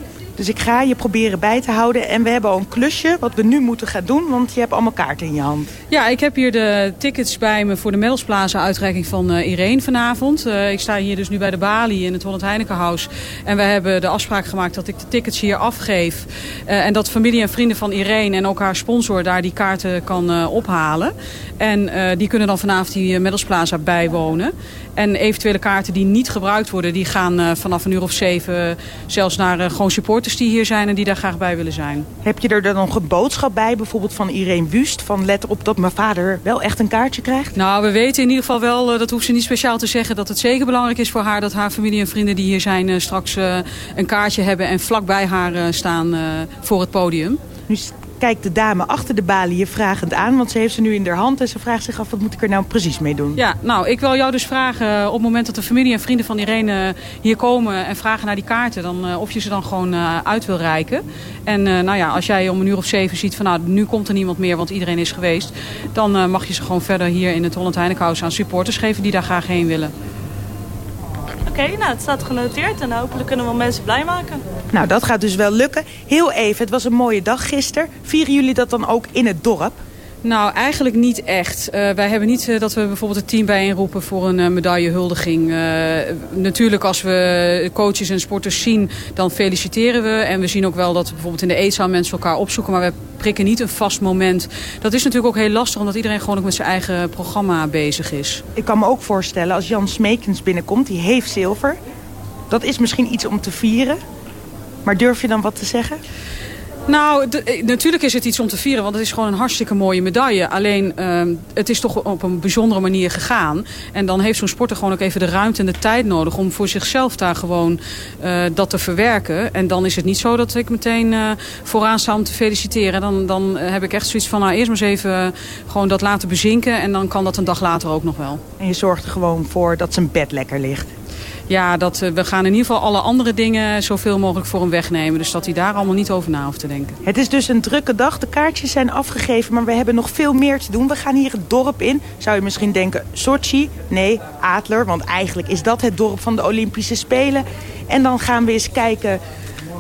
Dus ik ga je proberen bij te houden. En we hebben al een klusje wat we nu moeten gaan doen, want je hebt allemaal kaarten in je hand. Ja, ik heb hier de tickets bij me voor de Medalsplaza uitreiking van uh, Irene vanavond. Uh, ik sta hier dus nu bij de Bali in het Holland Heinekenhuis. En we hebben de afspraak gemaakt dat ik de tickets hier afgeef. Uh, en dat familie en vrienden van Irene en ook haar sponsor daar die kaarten kan ophalen. En die kunnen dan vanavond die Medalsplaza bijwonen. En eventuele kaarten die niet gebruikt worden, die gaan vanaf een uur of zeven zelfs naar gewoon supporters die hier zijn en die daar graag bij willen zijn. Heb je er dan nog een boodschap bij, bijvoorbeeld van Irene Wust, van let op dat mijn vader wel echt een kaartje krijgt? Nou, we weten in ieder geval wel, dat hoeft ze niet speciaal te zeggen... dat het zeker belangrijk is voor haar dat haar familie en vrienden die hier zijn... straks een kaartje hebben en vlak bij haar staan voor het podium. Nu kijkt de dame achter de balie je vragend aan. Want ze heeft ze nu in haar hand en ze vraagt zich af wat moet ik er nou precies mee doen. Ja, nou ik wil jou dus vragen op het moment dat de familie en vrienden van Irene hier komen en vragen naar die kaarten. Dan, of je ze dan gewoon uit wil reiken. En nou ja, als jij om een uur of zeven ziet van nou nu komt er niemand meer want iedereen is geweest. Dan mag je ze gewoon verder hier in het Holland Heinekenhuis aan supporters geven die daar graag heen willen. Okay, nou het staat genoteerd en hopelijk kunnen we mensen blij maken. Nou, dat gaat dus wel lukken. Heel even, het was een mooie dag gisteren. Vieren jullie dat dan ook in het dorp? Nou, eigenlijk niet echt. Uh, wij hebben niet uh, dat we bijvoorbeeld het team bijeenroepen voor een uh, medaillehuldiging. natuurlijk als we coaches en sporters zien, dan feliciteren we. En we zien ook wel dat bijvoorbeeld in de eetzaal mensen elkaar opzoeken. Maar we prikken niet een vast moment. Dat is natuurlijk ook heel lastig, omdat iedereen gewoon ook met zijn eigen programma bezig is. Ik kan me ook voorstellen, als Jan Smekens binnenkomt, die heeft zilver. Dat is misschien iets om te vieren. Maar durf je dan wat te zeggen? Nou, natuurlijk is het iets om te vieren, want het is gewoon een hartstikke mooie medaille. Alleen, uh, het is toch op een bijzondere manier gegaan. En dan heeft zo'n sporter gewoon ook even de ruimte en de tijd nodig... om voor zichzelf daar gewoon uh, dat te verwerken. En dan is het niet zo dat ik meteen uh, vooraan sta om te feliciteren. Dan, dan heb ik echt zoiets van, nou, eerst maar eens even gewoon dat laten bezinken... en dan kan dat een dag later ook nog wel. En je zorgt er gewoon voor dat zijn bed lekker ligt ja, dat, we gaan in ieder geval alle andere dingen zoveel mogelijk voor hem wegnemen. Dus dat hij daar allemaal niet over na hoeft te denken. Het is dus een drukke dag. De kaartjes zijn afgegeven, maar we hebben nog veel meer te doen. We gaan hier het dorp in. Zou je misschien denken, Sochi? Nee, Adler. Want eigenlijk is dat het dorp van de Olympische Spelen. En dan gaan we eens kijken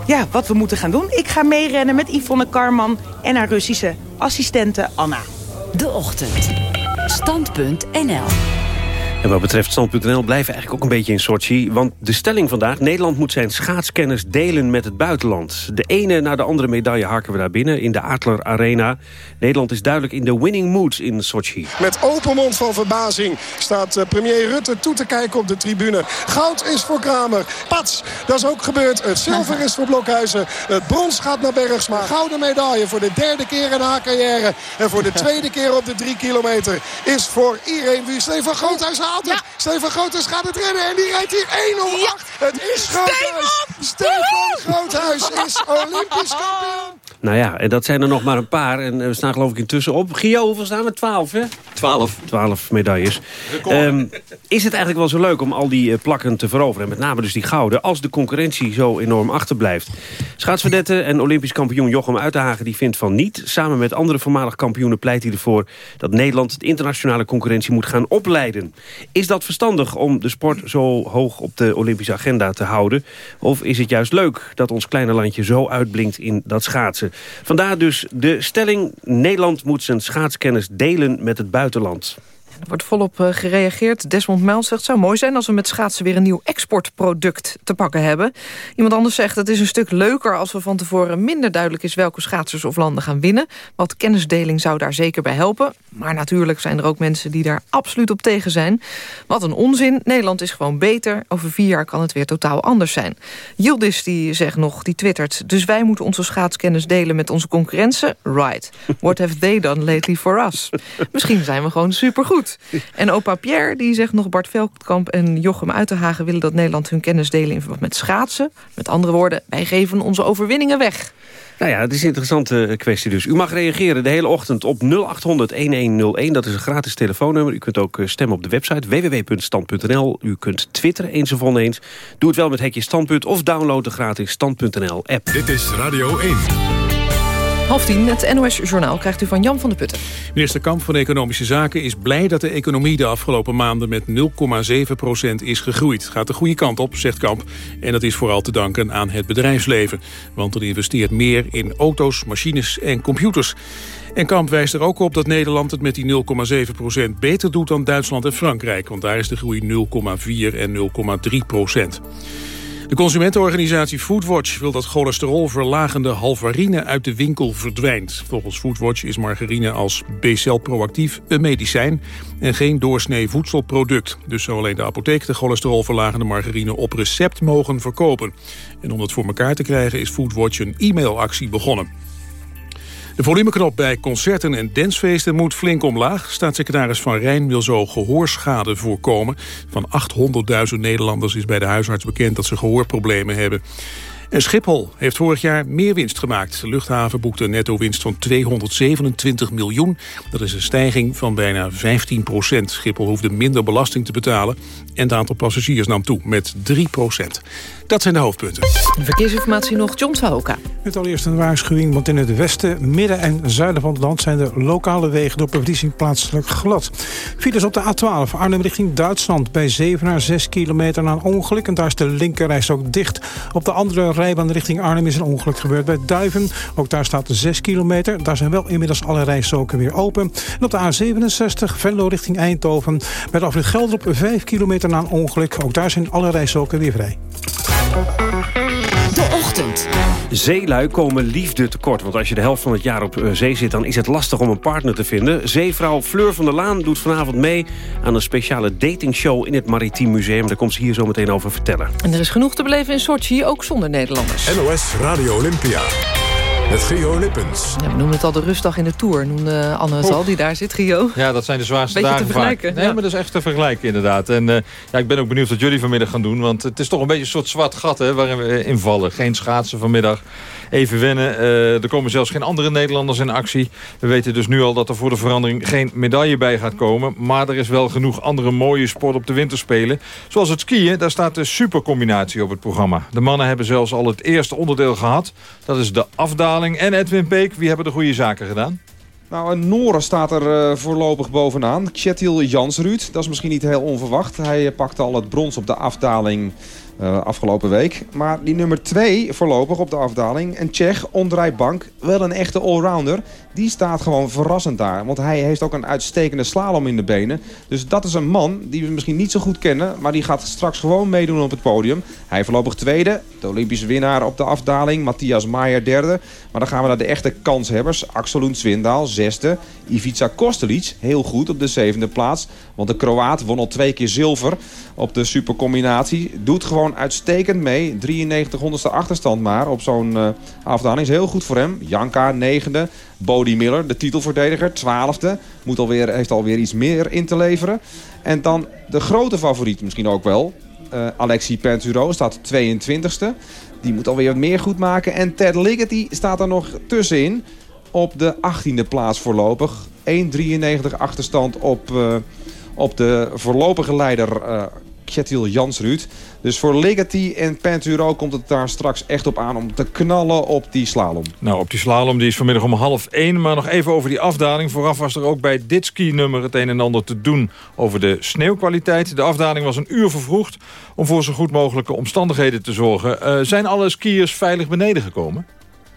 ja, wat we moeten gaan doen. Ik ga meerennen met Yvonne Karman en haar Russische assistente Anna. De Ochtend. Stand.nl en wat betreft Stand.nl blijven we eigenlijk ook een beetje in Sochi. Want de stelling vandaag, Nederland moet zijn schaatskennis delen met het buitenland. De ene na de andere medaille harken we daar binnen in de Adler Arena. Nederland is duidelijk in de winning mood in Sochi. Met open mond van verbazing staat eh, premier Rutte toe te kijken op de tribune. Goud is voor Kramer. Pats, dat is ook gebeurd. Het zilver is voor Blokhuizen. Het brons gaat naar Bergsma. Gouden medaille voor de derde keer in haar carrière. En voor de tweede keer op de drie kilometer is voor Irene Wust. Stefan Groothuis haalt het. Ja. Stefan Groothuis gaat het redden. En die rijdt hier 1 om 8. Het is Groothuis. Stefan Groothuis is Olympisch kampioen. Nou ja, en dat zijn er nog maar een paar. En we staan geloof ik intussen op. Gio, hoeveel staan we? Twaalf, hè? Twaalf. Twaalf medailles. Um, is het eigenlijk wel zo leuk om al die uh, plakken te veroveren? En met name dus die gouden, als de concurrentie zo enorm achterblijft. Schaatsverdette en Olympisch kampioen Jochem Uitenhagen die vindt van niet. Samen met andere voormalig kampioenen pleit hij ervoor... dat Nederland de internationale concurrentie moet gaan opleiden. Is dat verstandig om de sport zo hoog op de Olympische agenda te houden? Of is het juist leuk dat ons kleine landje zo uitblinkt in dat schaatsen? Vandaar dus de stelling... Nederland moet zijn schaatskennis delen met het buitenland. Er wordt volop eh, gereageerd. Desmond Miles zegt, het zou mooi zijn als we met schaatsen weer een nieuw exportproduct te pakken hebben. Iemand anders zegt, het is een stuk leuker als we van tevoren minder duidelijk is welke schaatsers of landen gaan winnen. Wat kennisdeling zou daar zeker bij helpen. Maar natuurlijk zijn er ook mensen die daar absoluut op tegen zijn. Wat een onzin. Nederland is gewoon beter. Over vier jaar kan het weer totaal anders zijn. Yildiz die zegt nog, die twittert, dus wij moeten onze schaatskennis delen met onze concurrenten. Right. What have they done lately for us? Misschien zijn we gewoon supergoed. En opa Pierre die zegt nog... Bart Veldkamp en Jochem Uitenhagen willen dat Nederland hun kennis delen... in verband met schaatsen. Met andere woorden, wij geven onze overwinningen weg. Nou ja, het is een interessante kwestie dus. U mag reageren de hele ochtend op 0800-1101. Dat is een gratis telefoonnummer. U kunt ook eh, stemmen op de website www.stand.nl. U kunt twitteren eens of oneens. Doe het wel met hekje standpunt of download de gratis stand.nl app. Dit is Radio 1. Half tien, het NOS-journaal krijgt u van Jan van der Putten. Minister Kamp van Economische Zaken is blij dat de economie de afgelopen maanden met 0,7% is gegroeid. Gaat de goede kant op, zegt Kamp. En dat is vooral te danken aan het bedrijfsleven. Want er investeert meer in auto's, machines en computers. En Kamp wijst er ook op dat Nederland het met die 0,7% beter doet dan Duitsland en Frankrijk. Want daar is de groei 0,4 en 0,3 de consumentenorganisatie Foodwatch wil dat cholesterolverlagende halvarine uit de winkel verdwijnt. Volgens Foodwatch is margarine als B-cel proactief een medicijn en geen doorsnee voedselproduct. Dus zou alleen de apotheek de cholesterolverlagende margarine op recept mogen verkopen. En om dat voor elkaar te krijgen is Foodwatch een e-mailactie begonnen. De volumeknop bij concerten en dansfeesten moet flink omlaag. Staatssecretaris Van Rijn wil zo gehoorschade voorkomen. Van 800.000 Nederlanders is bij de huisarts bekend dat ze gehoorproblemen hebben. En Schiphol heeft vorig jaar meer winst gemaakt. De luchthaven boekte een netto-winst van 227 miljoen. Dat is een stijging van bijna 15 procent. Schiphol hoefde minder belasting te betalen. En het aantal passagiers nam toe met 3 procent. Dat zijn de hoofdpunten. Verkeersinformatie nog, John Sahoka. Met allereerst een waarschuwing, want in het westen, midden en zuiden van het land... zijn de lokale wegen door bevriezing plaatselijk glad. Files op de A12, Arnhem richting Duitsland... bij Zevenaar 6 kilometer na een ongeluk... en daar is de linkerreis ook dicht. Op de andere rijbaan richting Arnhem is een ongeluk gebeurd bij Duiven. Ook daar staat 6 kilometer. Daar zijn wel inmiddels alle rijstroken weer open. En op de A67, Venlo richting Eindhoven... bij de afrit Gelder op 5 kilometer na een ongeluk. Ook daar zijn alle rijstroken weer vrij. De ochtend. Zeelui komen liefde tekort. Want als je de helft van het jaar op eh, zee zit... dan is het lastig om een partner te vinden. Zeevrouw Fleur van der Laan doet vanavond mee... aan een speciale datingshow in het Maritiem Museum. Daar komt ze hier zo meteen over vertellen. En er is genoeg te beleven in Sochi, ook zonder Nederlanders. NOS Radio Olympia. Met Gio Lippens. Ja, we noemen het al de rustdag in de Tour. Noemde Anne het al, die daar zit, Gio. Ja, dat zijn de zwaarste Beetje dagen te vergelijken, vaak. Nee, ja. maar dat is echt te vergelijken inderdaad. En uh, ja, ik ben ook benieuwd wat jullie vanmiddag gaan doen. Want het is toch een beetje een soort zwart gat hè, waarin we invallen. Geen schaatsen vanmiddag. Even wennen. Uh, er komen zelfs geen andere Nederlanders in actie. We weten dus nu al dat er voor de verandering geen medaille bij gaat komen. Maar er is wel genoeg andere mooie sport op de winterspelen. Zoals het skiën, daar staat de supercombinatie op het programma. De mannen hebben zelfs al het eerste onderdeel gehad. Dat is de afdaling. En Edwin Peek, wie hebben de goede zaken gedaan? Nou, Noren staat er uh, voorlopig bovenaan. Kjetil Jansruud, dat is misschien niet heel onverwacht. Hij uh, pakte al het brons op de afdaling uh, afgelopen week. Maar die nummer 2 voorlopig op de afdaling, een Tsjech, Ondrej Bank, wel een echte allrounder. Die staat gewoon verrassend daar. Want hij heeft ook een uitstekende slalom in de benen. Dus dat is een man die we misschien niet zo goed kennen. Maar die gaat straks gewoon meedoen op het podium. Hij voorlopig tweede. De Olympische winnaar op de afdaling. Matthias Maier derde. Maar dan gaan we naar de echte kanshebbers. Axel Lund Swindaal zesde. Ivica Kostelic heel goed op de zevende plaats. Want de Kroaat won al twee keer zilver op de supercombinatie. Doet gewoon uitstekend mee. 93 honderdste achterstand maar op zo'n uh, afdaling. Is heel goed voor hem. Janka negende. Bodie Miller, de titelverdediger, twaalfde. Moet alweer, heeft alweer iets meer in te leveren. En dan de grote favoriet misschien ook wel. Uh, Alexi Penturo staat 22ste. Die moet alweer wat meer goed maken. En Ted Ligety staat er nog tussenin. Op de 18e plaats voorlopig. 1,93 achterstand op, uh, op de voorlopige leider uh, Kjetil Jansruud. Dus voor Ligety en Penturo komt het daar straks echt op aan om te knallen op die slalom. Nou, op die slalom die is vanmiddag om half één. Maar nog even over die afdaling. Vooraf was er ook bij dit ski-nummer het een en ander te doen over de sneeuwkwaliteit. De afdaling was een uur vervroegd om voor zo goed mogelijke omstandigheden te zorgen. Uh, zijn alle skiers veilig beneden gekomen?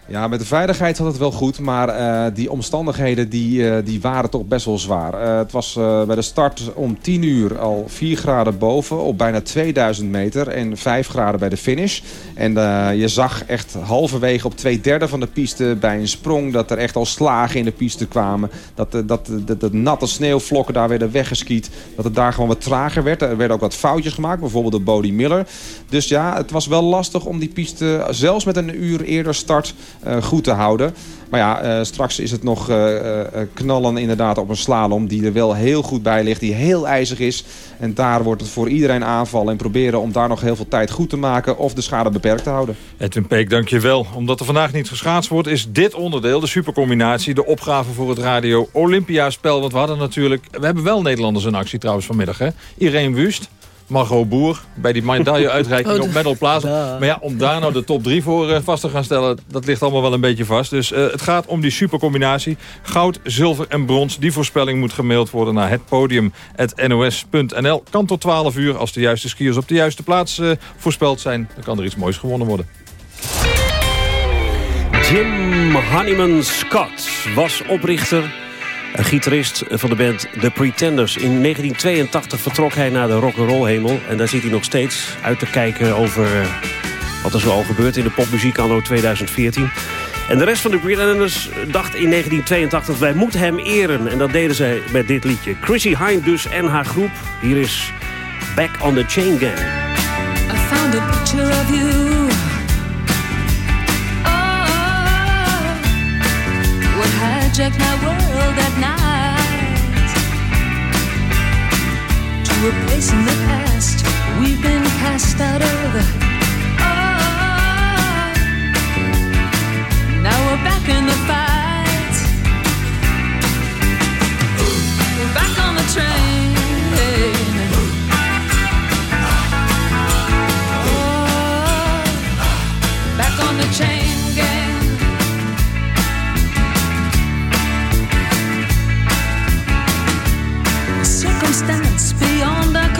Ja, met de veiligheid had het wel goed, maar uh, die omstandigheden die, uh, die waren toch best wel zwaar. Uh, het was bij de start om 10 uur al 4 graden boven op bijna 2000 meter en 5 graden bij de finish. En je zag echt halverwege op twee derde van de piste bij een sprong dat er echt al slagen in de piste kwamen. Dat de, dat, dat, dat natte sneeuwvlokken daar werden weggeskiet. Dat het daar gewoon wat trager werd. Er werden ook wat foutjes gemaakt, bijvoorbeeld door Bodie Miller. Dus ja, het was wel lastig om die piste zelfs met een uur eerder start goed te houden. Maar ja, uh, straks is het nog uh, knallen inderdaad op een slalom... die er wel heel goed bij ligt, die heel ijzig is. En daar wordt het voor iedereen aanvallen... en proberen om daar nog heel veel tijd goed te maken... of de schade beperkt te houden. Edwin Peek, dankjewel. Omdat er vandaag niet geschaatst wordt... is dit onderdeel, de supercombinatie, de opgave voor het Radio Olympiaspel. Want we hadden natuurlijk... We hebben wel Nederlanders in actie trouwens vanmiddag, hè? Wust, Margot Boer bij die medailleuitreiking oh, op Medal Plaza. Maar ja, om daar nou de top 3 voor uh, vast te gaan stellen... dat ligt allemaal wel een beetje vast. Dus uh, het gaat om die supercombinatie. Goud, zilver en brons. Die voorspelling moet gemaild worden naar het podium.nos.nl. Kan tot 12 uur. Als de juiste skiers op de juiste plaats uh, voorspeld zijn... dan kan er iets moois gewonnen worden. Jim Honeyman Scott was oprichter gitarist van de band The Pretenders. In 1982 vertrok hij naar de rock'n'roll hemel. En daar zit hij nog steeds uit te kijken over eh, wat er zo al gebeurt in de popmuziek anno 2014. En de rest van de Pretenders dacht in 1982, wij moeten hem eren. En dat deden zij met dit liedje. Chrissy Hine dus en haar groep. Hier is Back on the Chain Gang. I found a picture of you. hijack my world in the past we've been cast out of. Oh, now we're back in the fight. We're back on the train. Oh, back on the chain. circumstance beyond our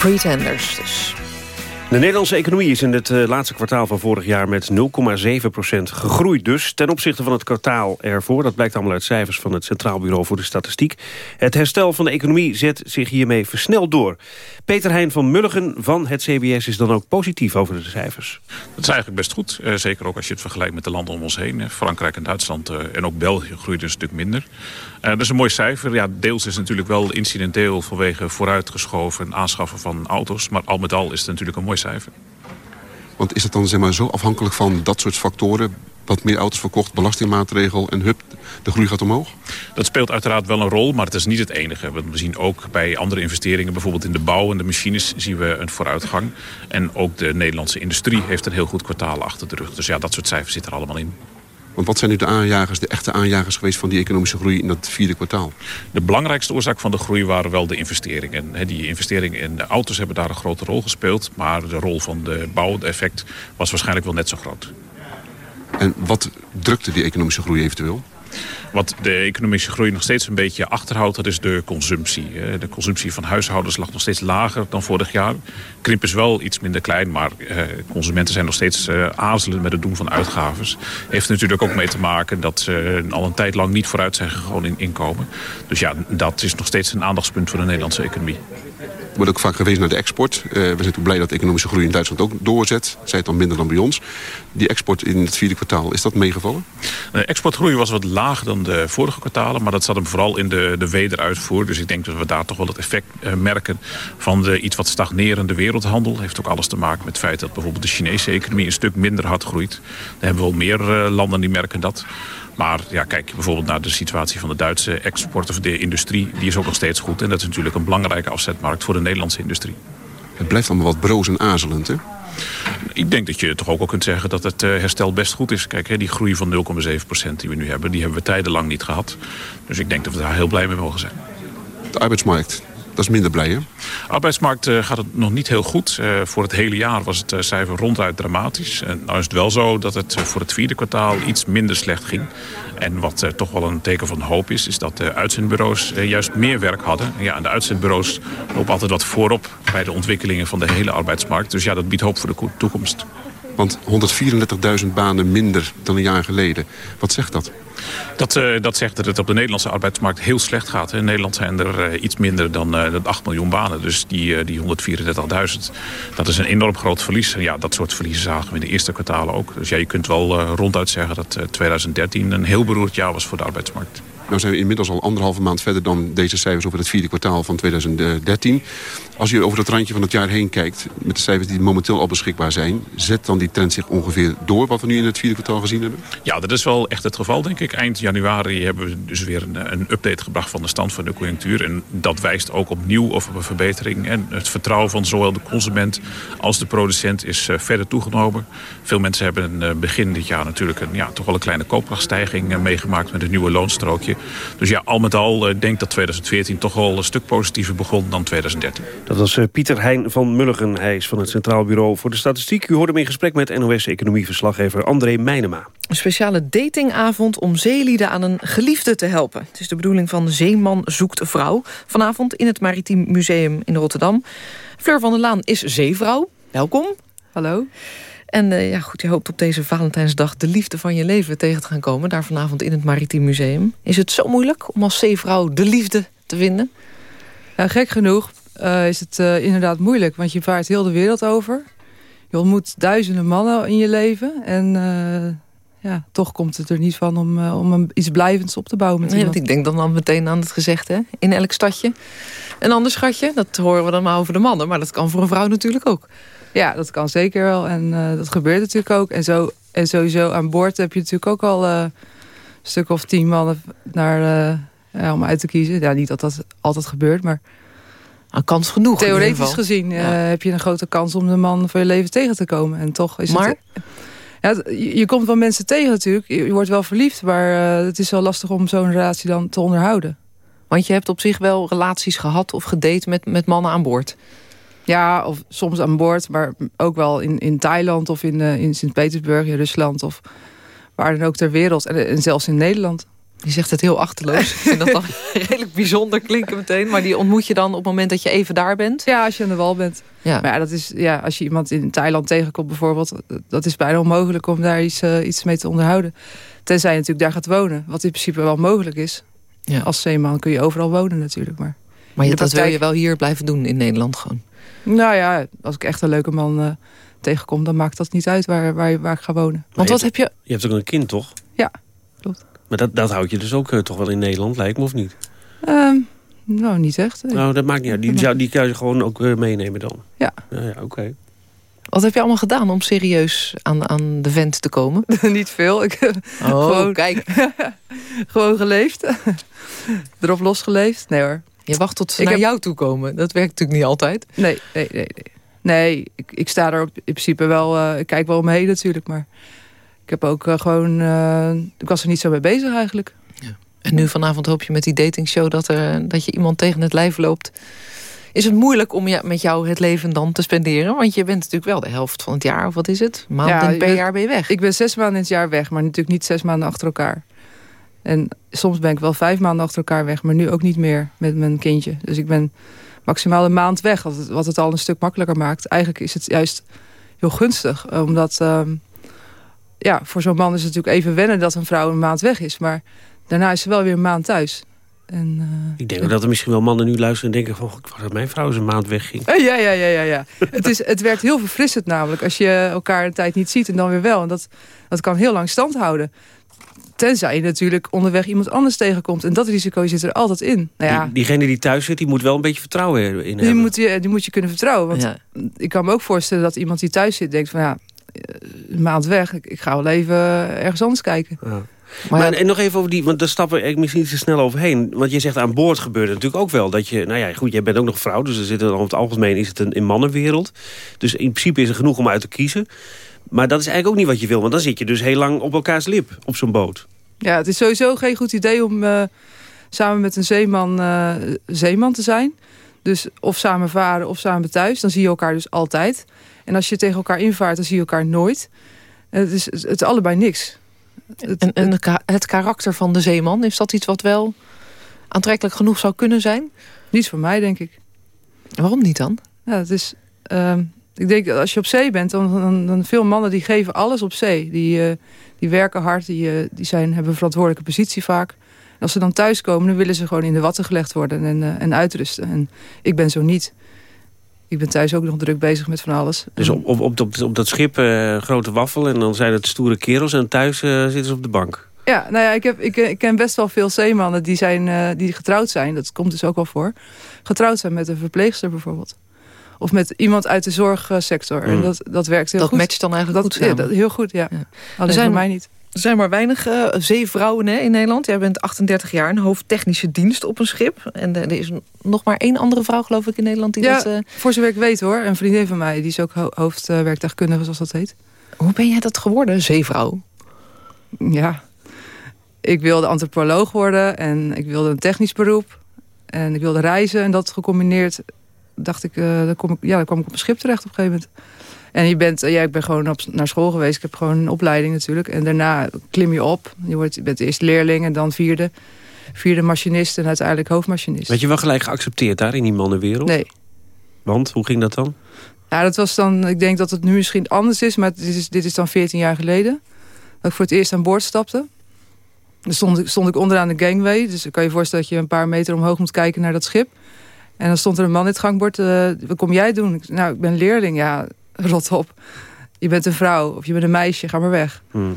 Pretenders dus. De Nederlandse economie is in het eh, laatste kwartaal van vorig jaar met 0,7% gegroeid dus. Ten opzichte van het kwartaal ervoor, dat blijkt allemaal uit cijfers van het Centraal Bureau voor de Statistiek. Het herstel van de economie zet zich hiermee versneld door. Peter Heijn van Mulligen van het CBS is dan ook positief over de cijfers. Dat is eigenlijk best goed. Eh, zeker ook als je het vergelijkt met de landen om ons heen. Frankrijk en Duitsland eh, en ook België groeiden een stuk minder. dat is een mooi cijfer. Ja, deels is het natuurlijk wel incidenteel vanwege vooruitgeschoven aanschaffen van auto's. Maar al met al is het natuurlijk een mooi cijfer. Want is het dan zeg maar, zo afhankelijk van dat soort factoren? Wat meer auto's verkocht, belastingmaatregel en hup, de groei gaat omhoog? Dat speelt uiteraard wel een rol, maar het is niet het enige. We zien ook bij andere investeringen, bijvoorbeeld in de bouw en de machines, zien we een vooruitgang. En ook de Nederlandse industrie heeft een heel goed kwartaal achter de rug. Dus ja, dat soort cijfers zitten er allemaal in. Want wat zijn nu de aanjagers, de echte aanjagers geweest van die economische groei in dat vierde kwartaal? De belangrijkste oorzaak van de groei waren wel de investeringen. Die investeringen in de auto's hebben daar een grote rol gespeeld. Maar de rol van de bouw, de effect, was waarschijnlijk wel net zo groot. En wat drukte die economische groei eventueel? Wat de economische groei nog steeds een beetje achterhoudt, dat is de consumptie. De consumptie van huishoudens lag nog steeds lager dan vorig jaar. Krimp is wel iets minder klein, maar eh, consumenten zijn nog steeds eh, azelend met het doen van uitgaves. Heeft natuurlijk ook mee te maken dat ze al een tijd lang niet vooruit zijn gegaan in inkomen. Dus ja, dat is nog steeds een aandachtspunt voor de Nederlandse economie. Wordt ook vaak gewezen naar de export. Uh, we zijn ook blij dat de economische groei in Duitsland ook doorzet. Zij het dan minder dan bij ons. Die export in het vierde kwartaal, is dat meegevallen? De exportgroei was wat lager dan de vorige kwartalen. Maar dat zat hem vooral in de, de wederuitvoer. Dus ik denk dat we daar toch wel het effect uh, merken van de iets wat stagnerende wereldhandel. Heeft ook alles te maken met het feit dat bijvoorbeeld de Chinese economie een stuk minder hard groeit. Daar hebben we wel meer uh, landen die merken dat. Maar ja, kijk bijvoorbeeld naar de situatie van de Duitse export of de industrie. Die is ook nog steeds goed. En dat is natuurlijk een belangrijke afzetmarkt voor de Nederlandse industrie. Het blijft allemaal wat broos en azelend, hè? Ik denk dat je toch ook wel kunt zeggen dat het herstel best goed is. Kijk, die groei van 0,7% die we nu hebben, die hebben we tijdenlang niet gehad. Dus ik denk dat we daar heel blij mee mogen zijn. De arbeidsmarkt, dat is minder blij, hè? arbeidsmarkt uh, gaat het nog niet heel goed. Uh, voor het hele jaar was het uh, cijfer ronduit dramatisch. En nou is het wel zo dat het voor het vierde kwartaal iets minder slecht ging. En wat toch wel een teken van hoop is... is dat de uitzendbureaus juist meer werk hadden. En ja, de uitzendbureaus lopen altijd wat voorop... bij de ontwikkelingen van de hele arbeidsmarkt. Dus ja, dat biedt hoop voor de toekomst. Want 134.000 banen minder dan een jaar geleden. Wat zegt dat? Dat, uh, dat zegt dat het op de Nederlandse arbeidsmarkt heel slecht gaat. In Nederland zijn er uh, iets minder dan, uh, dan 8 miljoen banen. Dus die, die 134.000, dat is een enorm groot verlies. En ja, dat soort verliezen zagen we in de eerste kwartalen ook. Dus ja, je kunt wel ronduit zeggen dat 2013 een heel beroerd jaar was voor de arbeidsmarkt. Nou zijn we inmiddels al anderhalve maand verder dan deze cijfers over het vierde kwartaal van 2013. Als je over dat randje van het jaar heen kijkt, met de cijfers die momenteel al beschikbaar zijn, zet dan die trend zich ongeveer door wat we nu in het vierde kwartaal gezien hebben? Ja, dat is wel echt het geval, denk ik. Eind januari hebben we dus weer een, een update gebracht van de stand van de conjunctuur. En dat wijst ook opnieuw op een verbetering. En het vertrouwen van zowel de consument als de producent is uh, verder toegenomen. Veel mensen hebben uh, begin dit jaar natuurlijk een, ja, toch wel een kleine koopkrachtstijging uh, meegemaakt met een nieuwe loonstrookje. Dus ja, al met al denk dat 2014 toch wel een stuk positiever begon dan 2013. Dat was Pieter Heijn van Mulligen. Hij is van het Centraal Bureau voor de Statistiek. U hoorde hem in gesprek met NOS-economieverslaggever André Meijnema. Een speciale datingavond om zeelieden aan een geliefde te helpen. Het is de bedoeling van Zeeman zoekt vrouw. Vanavond in het Maritiem Museum in Rotterdam. Fleur van der Laan is zeevrouw. Welkom. Hallo. En uh, ja, goed, je hoopt op deze Valentijnsdag de liefde van je leven tegen te gaan komen. Daar vanavond in het Maritiem Museum. Is het zo moeilijk om als zeevrouw de liefde te vinden? Ja, gek genoeg uh, is het uh, inderdaad moeilijk. Want je vaart heel de wereld over. Je ontmoet duizenden mannen in je leven. En uh, ja, toch komt het er niet van om, om een, iets blijvends op te bouwen met nee, want ik denk dan, dan meteen aan het gezegde. In elk stadje een ander schatje. Dat horen we dan maar over de mannen. Maar dat kan voor een vrouw natuurlijk ook. Ja, dat kan zeker wel. En dat gebeurt natuurlijk ook. En, zo, en sowieso aan boord heb je natuurlijk ook al een stuk of tien mannen naar, ja, om uit te kiezen. Ja, niet dat dat altijd gebeurt, maar... Een kans genoeg. Theoretisch gezien ja. uh, heb je een grote kans om de man van je leven tegen te komen. En toch is maar? het... Ja, je, komt wel mensen tegen natuurlijk. Je, je wordt wel verliefd, maar uh, het is wel lastig om zo'n relatie dan te onderhouden. Want je hebt op zich wel relaties gehad of gedate met, met mannen aan boord? Ja, of soms aan boord, maar ook wel in, in Thailand of in, uh, in Sint-Petersburg, in Rusland of waar dan ook ter wereld. En, en zelfs in Nederland. Je zegt het heel achterloos. Ik vind dat dan redelijk bijzonder klinken meteen. Maar die ontmoet je dan op het moment dat je even daar bent? Ja, als je aan de wal bent. Ja. Maar ja, dat is, ja, als je iemand in Thailand tegenkomt bijvoorbeeld... dat is bijna onmogelijk om daar iets, uh, iets mee te onderhouden. Tenzij je natuurlijk daar gaat wonen. Wat in principe wel mogelijk is. Ja. Als zeeman kun je overal wonen natuurlijk. Maar, maar je, dat praktijk... wil je wel hier blijven doen in Nederland gewoon? Nou ja, als ik echt een leuke man uh, tegenkom... dan maakt dat niet uit waar, waar, waar ik ga wonen. Want wat heb je... Je hebt ook een kind, toch? Ja. Maar dat, dat houd je dus ook uh, toch wel in Nederland, lijkt me, of niet? Um, nou, niet echt. Nee. Nou, dat maakt niet uit. Die, die, die kan je gewoon ook uh, meenemen dan? Ja. Ja, ja oké. Okay. Wat heb je allemaal gedaan om serieus aan, aan de vent te komen? niet veel. Ik, oh, gewoon, kijk. gewoon geleefd. Erop losgeleefd. Nee hoor. Je wacht tot ze ik naar heb... jou toe komen. Dat werkt natuurlijk niet altijd. Nee, nee, nee. Nee, nee ik, ik sta er in principe wel... Uh, ik kijk wel omheen natuurlijk, maar... Ik heb ook uh, gewoon... Uh, ik was er niet zo mee bezig eigenlijk. Ja. En nu vanavond hoop je met die datingshow... Dat, er, dat je iemand tegen het lijf loopt. Is het moeilijk om ja, met jou het leven dan te spenderen? Want je bent natuurlijk wel de helft van het jaar, of wat is het? Maanden ja, per jaar ben je weg. Ik ben zes maanden in het jaar weg, maar natuurlijk niet zes maanden achter elkaar. En soms ben ik wel vijf maanden achter elkaar weg, maar nu ook niet meer met mijn kindje. Dus ik ben maximaal een maand weg, wat het, wat het al een stuk makkelijker maakt. Eigenlijk is het juist heel gunstig, omdat... Um, ja, voor zo'n man is het natuurlijk even wennen dat een vrouw een maand weg is. Maar daarna is ze wel weer een maand thuis. En, uh, ik denk dat er misschien wel mannen nu luisteren en denken van... ik wou dat mijn vrouw eens een maand wegging. Ja, ja, ja, ja. ja. het, is, het werkt heel verfrissend namelijk als je elkaar een tijd niet ziet en dan weer wel. En dat, dat kan heel lang stand houden. Tenzij je natuurlijk onderweg iemand anders tegenkomt. En dat risico zit er altijd in. Nou ja, die, diegene die thuis zit, die moet wel een beetje vertrouwen in hebben. Die moet je, die moet je kunnen vertrouwen. Want ja. ik kan me ook voorstellen dat iemand die thuis zit denkt van... ja, een maand weg, ik, ik ga wel even ergens anders kijken. Ja. Maar, maar en nog even over die, want daar stappen ik misschien niet te snel overheen. Want je zegt aan boord gebeurt het natuurlijk ook wel. Dat je, nou ja, goed, jij bent ook nog vrouw, dus er zit over het algemeen is het een in mannenwereld. Dus in principe is er genoeg om uit te kiezen. Maar dat is eigenlijk ook niet wat je wil, want dan zit je dus heel lang op elkaars lip op zo'n boot. Ja, het is sowieso geen goed idee om uh, samen met een zeeman uh, zeeman te zijn. Dus of samen varen of samen thuis. Dan zie je elkaar dus altijd. En als je tegen elkaar invaart, dan zie je elkaar nooit. Het is, het is allebei niks. Het, en, en het, het karakter van de zeeman, is dat iets wat wel aantrekkelijk genoeg zou kunnen zijn? Niet voor mij, denk ik. Waarom niet dan? Ja, het is... Uh, ik denk dat als je op zee bent, dan, dan, dan veel mannen die geven alles op zee. Die, uh, die werken hard, die, uh, die zijn, hebben een verantwoordelijke positie vaak. En als ze dan thuiskomen, dan willen ze gewoon in de watten gelegd worden en, uh, en uitrusten. En ik ben zo niet. Ik ben thuis ook nog druk bezig met van alles. Dus op, op, op, op, op dat schip uh, grote waffel en dan zijn het stoere kerels... en thuis uh, zitten ze op de bank. Ja, nou ja, ik, heb, ik, ik ken best wel veel zeemannen die, zijn, uh, die getrouwd zijn. Dat komt dus ook wel voor. Getrouwd zijn met een verpleegster bijvoorbeeld. Of met iemand uit de zorgsector. Mm. En dat, dat werkt heel dat goed. Dat matcht dan eigenlijk dat, goed samen. Ja, dat, heel goed, ja. ja. Alleen zijn, voor mij niet. Er zijn maar weinig uh, zeevrouwen hè, in Nederland. Jij bent 38 jaar, een hoofdtechnische dienst op een schip. En uh, er is nog maar één andere vrouw, geloof ik, in Nederland die ja, dat... Uh... voor zover ik weet hoor. Een vriendin van mij, die is ook ho hoofdwerktuigkundige, zoals dat heet. Hoe ben jij dat geworden, zeevrouw? Ja, ik wilde antropoloog worden en ik wilde een technisch beroep. En ik wilde reizen en dat gecombineerd dacht ik, dan, kom ik, ja, dan kwam ik op een schip terecht op een gegeven moment. En je bent, ja, ik ben gewoon op, naar school geweest. Ik heb gewoon een opleiding natuurlijk. En daarna klim je op. Je, wordt, je bent eerst leerling en dan vierde. Vierde machinist en uiteindelijk hoofdmachinist. Werd je wel gelijk geaccepteerd daar in die mannenwereld? Nee. Want, hoe ging dat dan? Ja, dat was dan, ik denk dat het nu misschien anders is. Maar dit is, dit is dan 14 jaar geleden. Dat ik voor het eerst aan boord stapte. Dan stond, stond ik onderaan de gangway. Dus dan kan je voorstellen dat je een paar meter omhoog moet kijken naar dat schip. En dan stond er een man in het gangbord. Uh, wat kom jij doen? Ik, nou, ik ben leerling. Ja, rot op. Je bent een vrouw of je bent een meisje, ga maar weg. Hmm.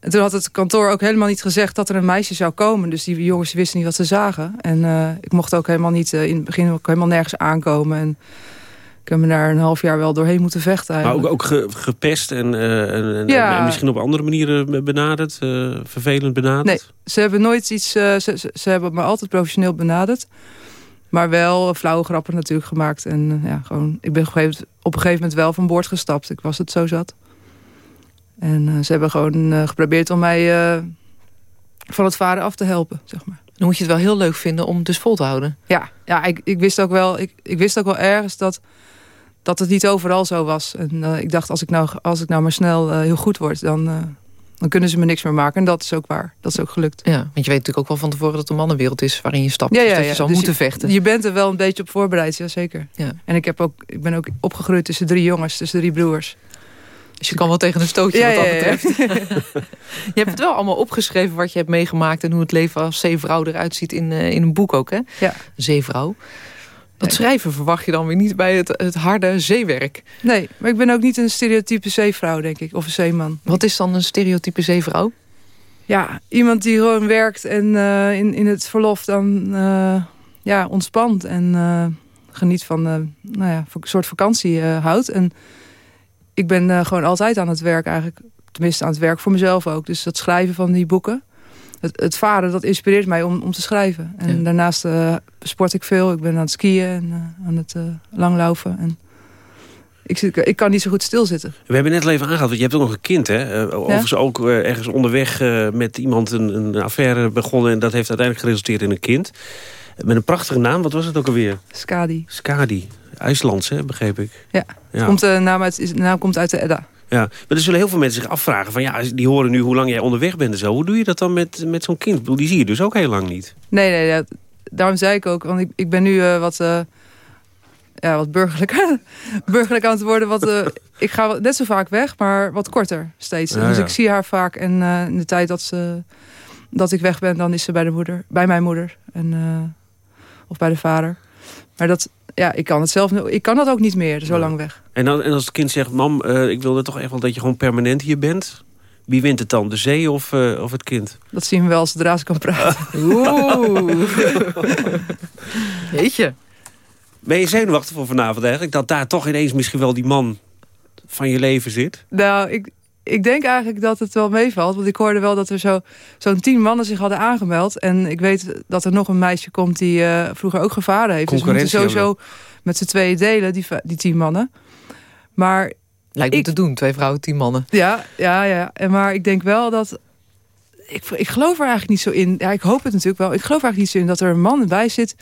En toen had het kantoor ook helemaal niet gezegd dat er een meisje zou komen. Dus die jongens wisten niet wat ze zagen. En uh, ik mocht ook helemaal niet uh, in het begin ook helemaal nergens aankomen. En ik heb me daar een half jaar wel doorheen moeten vechten. Eigenlijk. Maar ook, ook ge, gepest en, uh, en, ja. en, misschien op andere manieren benaderd? vervelend benaderd? Nee, ze hebben nooit iets... Ze, ze, ze hebben me altijd professioneel benaderd. Maar wel flauwe grappen natuurlijk gemaakt. En ja, gewoon, ik ben op een gegeven moment wel van boord gestapt. Ik was het zo zat. En uh, ze hebben gewoon uh, geprobeerd om mij uh, van het varen af te helpen, zeg maar. Dan moet je het wel heel leuk vinden om het dus vol te houden. Ja, ja ik, ik, wist ook wel, ik, ik wist ook wel ergens dat, dat het niet overal zo was. En ik dacht, als ik nou, als ik nou maar snel heel goed word... dan, dan kunnen ze me niks meer maken. En dat is ook waar. Dat is ook gelukt. Ja, want je weet natuurlijk ook wel van tevoren dat het een mannenwereld is waarin je stapt. Ja, dus ja, dat ja. je zal Dus moeten je- vechten. Je bent er wel een beetje op voorbereid, ja zeker. Ja. En ik, heb ook, ik ben ook opgegroeid tussen drie jongens, tussen drie broers. Dus je kan wel tegen een stootje wat dat betreft. je hebt het wel allemaal opgeschreven wat je hebt meegemaakt... en hoe het leven als zeevrouw eruit ziet in, eh, in een boek ook, hè? Ja. Zeevrouw. Dat schrijven verwacht je dan weer niet bij het, het harde zeewerk. Nee, maar ik ben ook niet een stereotype zeevrouw, denk ik. Of een zeeman. Wat is dan een stereotype zeevrouw? Ja, iemand die gewoon werkt en eh, in, in het verlof dan eh, ja, ontspant. En eh, geniet van eh, nou ja, een soort vakantie houdt. En ik ben gewoon altijd aan het werk eigenlijk. Tenminste aan het werk voor mezelf ook. Dus dat schrijven van die boeken. Het, het varen, dat inspireert mij om, om te schrijven. En Ja. daarnaast eh, sport ik veel. Ik ben aan het skiën en eh, aan het langlaufen. En ik, zit, ik kan niet zo goed stilzitten. We hebben net al even aangehaald, want je hebt ook nog een kind, hè? Uh, overigens ook uh, ergens onderweg uh, met iemand een, een, affaire begonnen... en dat heeft uiteindelijk geresulteerd in een kind. Met een prachtige naam, wat was het ook alweer? Skadi. Skadi. IJslands, hè, begreep ik. Ja, ja. Komt, de, naam uit, de naam komt uit de Edda. Ja, maar er zullen heel veel mensen zich afvragen... van ja, die horen nu hoe lang jij onderweg bent en zo. Hoe doe je dat dan met, met zo'n kind? Ik bedoel, die zie je dus ook heel lang niet. Nee, nee, ja, daarom zei ik ook... want ik, ik ben nu uh, wat, uh, ja, wat burgerlijk, burgerlijk aan het worden. Wat, uh, ik ga net zo vaak weg, maar wat korter steeds. Ja, dus ja. ik zie haar vaak en in de tijd dat, ze, dat ik weg ben... dan is ze bij, de moeder, bij mijn moeder en, of bij de vader. Maar dat, ja, ik kan het zelf ik kan dat ook niet meer, zo lang weg. En, dan, en als het kind zegt, mam, uh, ik wilde toch echt wel dat je gewoon permanent hier bent. Wie wint het dan, de zee of, uh, of het kind? Dat zien we wel zodra ze kan praten. Oeh. Jeetje. Ben je zenuwachtig voor vanavond eigenlijk? Dat daar toch ineens misschien wel die man van je leven zit? Nou, ik, ik denk eigenlijk dat het wel meevalt. Want ik hoorde wel dat er zo, zo'n tien mannen zich hadden aangemeld. En ik weet dat er nog een meisje komt die uh, vroeger ook gevaren heeft. Dus we moeten sowieso met z'n tweeën delen, die, die tien mannen. Maar... Lijkt me ik, te doen, twee vrouwen, tien mannen. Ja, ja, ja. En maar ik denk wel dat... Ik, ik geloof er eigenlijk niet zo in. Ja, ik hoop het natuurlijk wel. Ik geloof eigenlijk niet zo in dat er een man bij zit.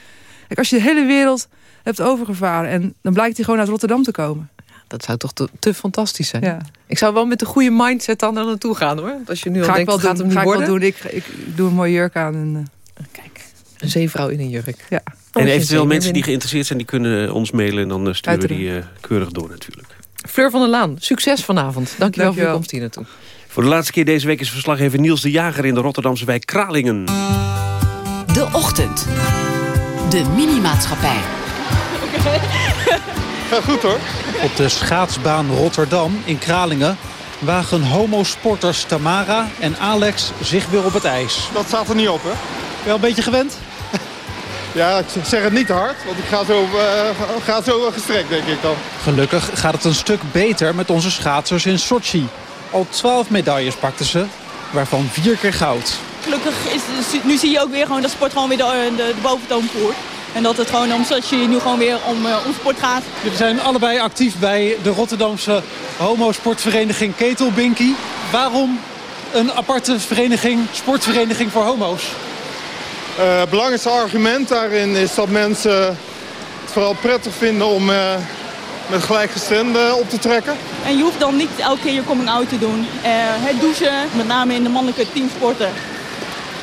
Kijk, als je de hele wereld hebt overgevaren... en dan blijkt hij gewoon uit Rotterdam te komen. Dat zou toch te, te fantastisch zijn. Ja. Ik zou wel met de goede mindset dan er naartoe gaan hoor. Als je nu ga al ik denkt, wel gaat doen, hem ga niet ik worden. wel doen. Ik, ik, ik, doe een mooie jurk aan. En, uh... Kijk, een zeevrouw in een jurk. Ja. En eventueel mensen die geïnteresseerd zijn, die kunnen ons mailen... en dan sturen we die uh, keurig door natuurlijk. Fleur van der Laan, succes vanavond. Dankjewel, Dankjewel. voor je komst hier naartoe. Voor de laatste keer deze week is verslaggever Niels de Jager... in de Rotterdamse wijk Kralingen. De Ochtend. De Minimaatschappij. Gaat goed hoor. Op de schaatsbaan Rotterdam in Kralingen wagen homosporters Tamara en Alex zich weer op het ijs. Dat staat er niet op hè? Wel een beetje gewend? Ja, ik zeg het niet te hard, want ik ga zo, uh, ga zo gestrekt denk ik dan. Gelukkig gaat het een stuk beter met onze schaatsers in Sochi. Al 12 medailles pakten ze, waarvan vier keer goud. Gelukkig is nu zie je ook weer gewoon dat sport gewoon weer de, de, de boventoon voert. En dat het gewoon om Sochi nu gewoon weer om, uh, om sport gaat. Jullie zijn allebei actief bij de Rotterdamse homosportvereniging Ketelbinky. Waarom een aparte vereniging, sportvereniging voor homo's? Uh, het belangrijkste argument daarin is dat mensen het vooral prettig vinden om uh, met gelijkgestemden op te trekken. En je hoeft dan niet elke keer je coming-out te doen. Uh, het douchen, met name in de mannelijke teamsporten.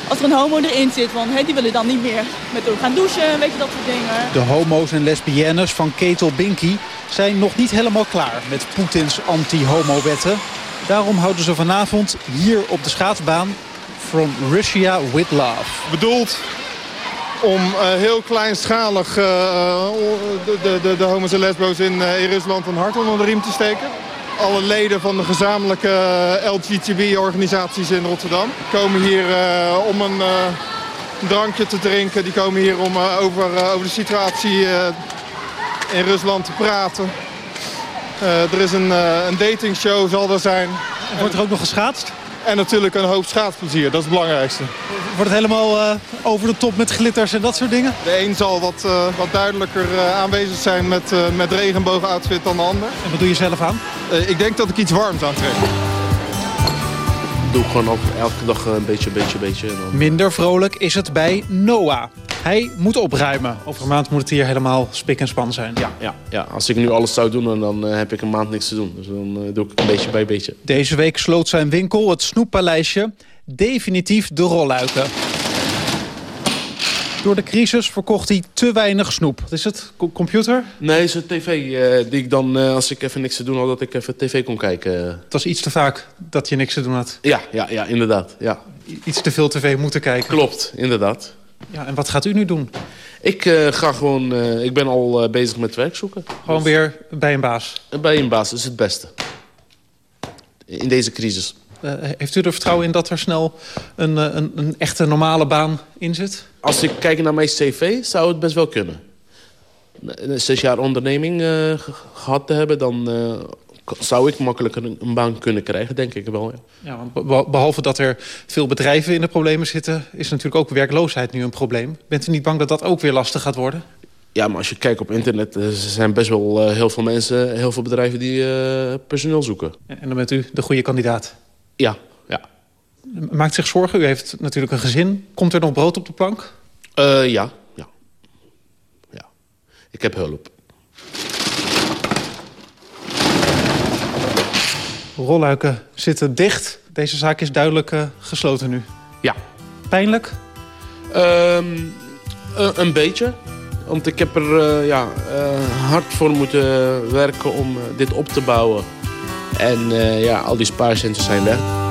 Als er een homo erin zit, want hey, die willen dan niet meer met elkaar gaan douchen, weet je, dat soort dingen. De homo's en lesbiennes van Ketel Binky zijn nog niet helemaal klaar met Poetins anti-homo-wetten. Daarom houden ze vanavond hier op de schaatsbaan From Russia with Love. Bedoeld om uh, heel kleinschalig uh, de, de, de, de homo's en lesbo's in, uh, in Rusland een hart onder de riem te steken. Alle leden van de gezamenlijke LGTB-organisaties in Rotterdam komen hier om een drankje te drinken. Die komen hier om over, over de situatie in Rusland te praten. er is een, een datingshow, zal er zijn. Wordt er ook nog geschaatst? En natuurlijk een hoop schaatsplezier, dat is het belangrijkste. Wordt het helemaal uh, over de top met glitters en dat soort dingen? De een zal wat, uh, wat duidelijker uh, aanwezig zijn met, met regenboogoutfit dan de ander. En wat doe je zelf aan? ik denk dat ik iets warms aantrek. Doe ik gewoon op, elke dag een beetje, beetje, beetje. Dan... Minder vrolijk is het bij Noah. Hij moet opruimen. Over een maand moet het hier helemaal spik en span zijn. Ja, ja, ja. als ik nu alles zou doen, dan uh, heb ik een maand niks te doen. Dus dan uh, doe ik een beetje bij beetje. Deze week sloot zijn winkel, het Snoeppaleisje, definitief de rolluiken. Door de crisis verkocht hij te weinig snoep. Wat is het? Computer? Nee, het is een tv uh, die ik dan, uh, als ik even niks te doen had, dat ik even tv kon kijken. Het was iets te vaak dat je niks te doen had? Ja, ja, ja inderdaad. Ja. Iets te veel tv moeten kijken? Klopt, inderdaad. Ja, en wat gaat u nu doen? Ik uh, ga gewoon, ik ben al bezig met werk zoeken. Gewoon dus... weer bij een baas? Bij een baas, is het beste. In deze crisis. Heeft u er vertrouwen in dat er snel een, een, een, echte normale baan in zit? Als ik kijk naar mijn cv, zou het best wel kunnen. Zes jaar onderneming gehad te hebben... dan zou ik makkelijker een, baan kunnen krijgen, denk ik wel. Ja. ja behalve dat er veel bedrijven in de problemen zitten... is natuurlijk ook werkloosheid nu een probleem. Bent u niet bang dat dat ook weer lastig gaat worden? Ja, maar als je kijkt op internet... er zijn best wel heel veel mensen, heel veel bedrijven die personeel zoeken. En dan bent u de goede kandidaat? Ja, ja. Maakt zich zorgen? U heeft natuurlijk een gezin. Komt er nog brood op de plank? Uh, ja, ja. Ja. Ik heb hulp. Rolluiken zitten dicht. Deze zaak is duidelijk uh, gesloten nu. Ja. Pijnlijk? Um, uh, een beetje. Want ik heb er ja, hard voor moeten werken om dit op te bouwen. En ja, al die spaarcenten zijn weg.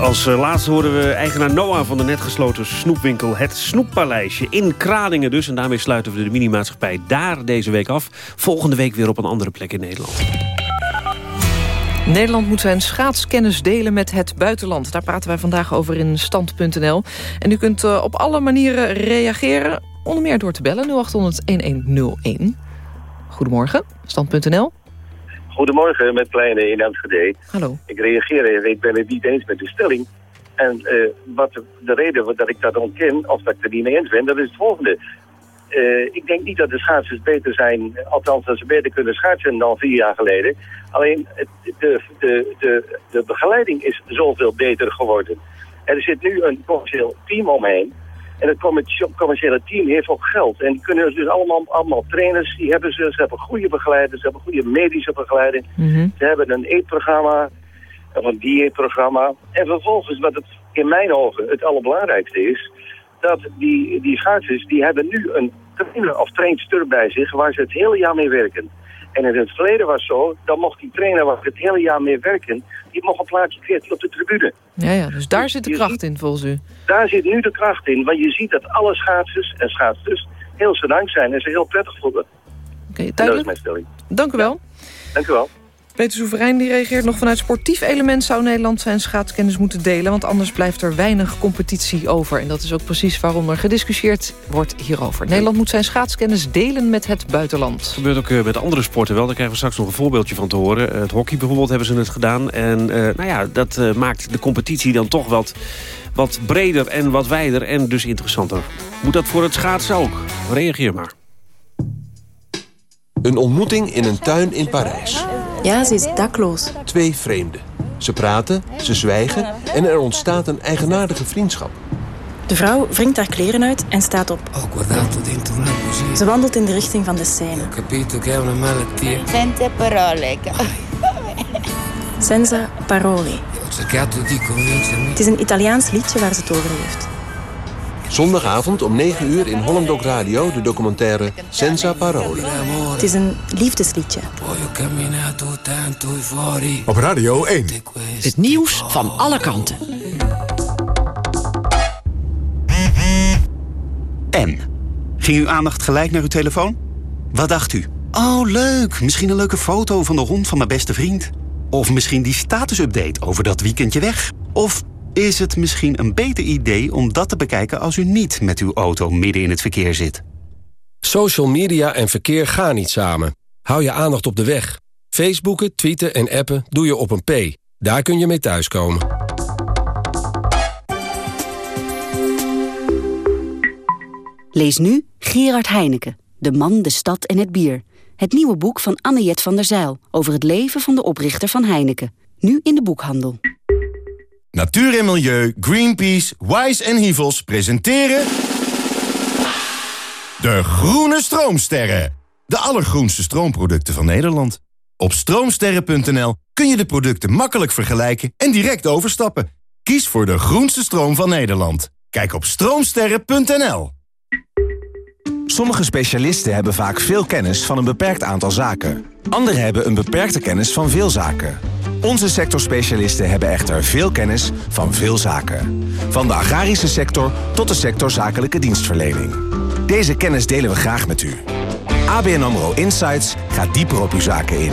Als uh, laatste horen we eigenaar Noah van de net gesloten snoepwinkel Het Snoeppaleisje in Kralingen dus. En daarmee sluiten we de minimaatschappij daar deze week af. Volgende week weer op een andere plek in Nederland. Nederland moet zijn schaatskennis delen met het buitenland. Daar praten wij vandaag over in stand.nl. En u kunt uh, op alle manieren reageren. Onder meer door te bellen 0800-1101. Goedemorgen, stand.nl. Goedemorgen, met Kleine in Amsterdam. Hallo. Ik reageer even, ik ben het niet eens met de stelling. En uh, wat de, de reden dat ik dat ontken, of dat ik het niet mee eens ben, dat is het volgende. Uh, ik denk niet dat de schaatsers beter zijn, althans dat ze beter kunnen schaatsen dan vier jaar geleden. Alleen de, de, de, de begeleiding is zoveel beter geworden. Er zit nu een commercieel team omheen. En het commerciële team heeft ook geld. En die kunnen dus allemaal, allemaal trainers, die hebben ze, ze hebben goede begeleiders, ze hebben goede medische begeleiding. Mm -hmm. Ze hebben een eetprogramma, of een dieetprogramma. En vervolgens, wat het in mijn ogen het allerbelangrijkste is, dat die, die schaatsers, die hebben nu een trainer of trainstur bij zich waar ze het hele jaar mee werken. En in het verleden was het zo, dan mocht die trainer waar het hele jaar mee werken, die mocht een plaatsje 14 op de tribune. Ja, ja, dus daar zit de kracht in volgens u? Daar zit nu de kracht in, want je ziet dat alle schaatsers en schaatsers heel senang zijn en ze heel prettig voelen. Oké, okay, duidelijk. Dat is mijn stelling. Dank u wel. Dank u wel. Peter Soeverein die reageert nog vanuit sportief element... zou Nederland zijn schaatskennis moeten delen... want anders blijft er weinig competitie over. En dat is ook precies waarom er gediscussieerd wordt hierover. Nederland moet zijn schaatskennis delen met het buitenland. Dat gebeurt ook met andere sporten wel. Daar krijgen we straks nog een voorbeeldje van te horen. Het hockey bijvoorbeeld hebben ze het gedaan. En uh, nou ja, dat uh, maakt de competitie dan toch wat, wat breder en wat wijder... en dus interessanter. Moet dat voor het schaatsen ook? Reageer maar. Een ontmoeting in een tuin in Parijs. Ja, ze is dakloos. Twee vreemden. Ze praten, ze zwijgen en er ontstaat een eigenaardige vriendschap. De vrouw wringt haar kleren uit en staat op. Ze wandelt in de richting van de scène. Senza parole. Senza parole. Het is een Italiaans liedje waar ze het over heeft. Zondagavond om 9 uur in Holland Dog Radio de documentaire Senza Parole. Het is een liefdesliedje. Op Radio 1. Het nieuws van alle kanten. En? Ging uw aandacht gelijk naar uw telefoon? Wat dacht u? Oh, leuk. Misschien een leuke foto van de hond van mijn beste vriend. Of misschien die statusupdate over dat weekendje weg. Of is het misschien een beter idee om dat te bekijken als u niet met uw auto midden in het verkeer zit? Social media en verkeer gaan niet samen. Hou je aandacht op de weg. Facebooken, tweeten en appen doe je op een P. Daar kun je mee thuiskomen. Lees nu Gerard Heineken, De man, de stad en het bier. Het nieuwe boek van Anne-Jet van der Zijl... over het leven van de oprichter van Heineken. Nu in de boekhandel. Natuur en Milieu, Greenpeace, Wise en Hivels presenteren... De Groene Stroomsterren. De allergroenste stroomproducten van Nederland. Op stroomsterren.nl kun je de producten makkelijk vergelijken en direct overstappen. Kies voor de groenste stroom van Nederland. Kijk op stroomsterren.nl. Sommige specialisten hebben vaak veel kennis van een beperkt aantal zaken. Anderen hebben een beperkte kennis van veel zaken. Onze sectorspecialisten hebben echter veel kennis van veel zaken. Van de agrarische sector tot de sector zakelijke dienstverlening. Deze kennis delen we graag met u. ABN AMRO Insights gaat dieper op uw zaken in.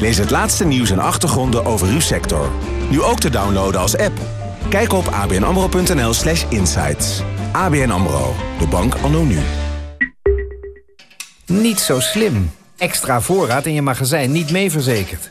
Lees het laatste nieuws en achtergronden over uw sector. Nu ook te downloaden als app. Kijk op abnamro.nl slash insights. ABN AMRO, de bank anno nu. Niet zo slim. Extra voorraad in je magazijn niet mee verzekerd.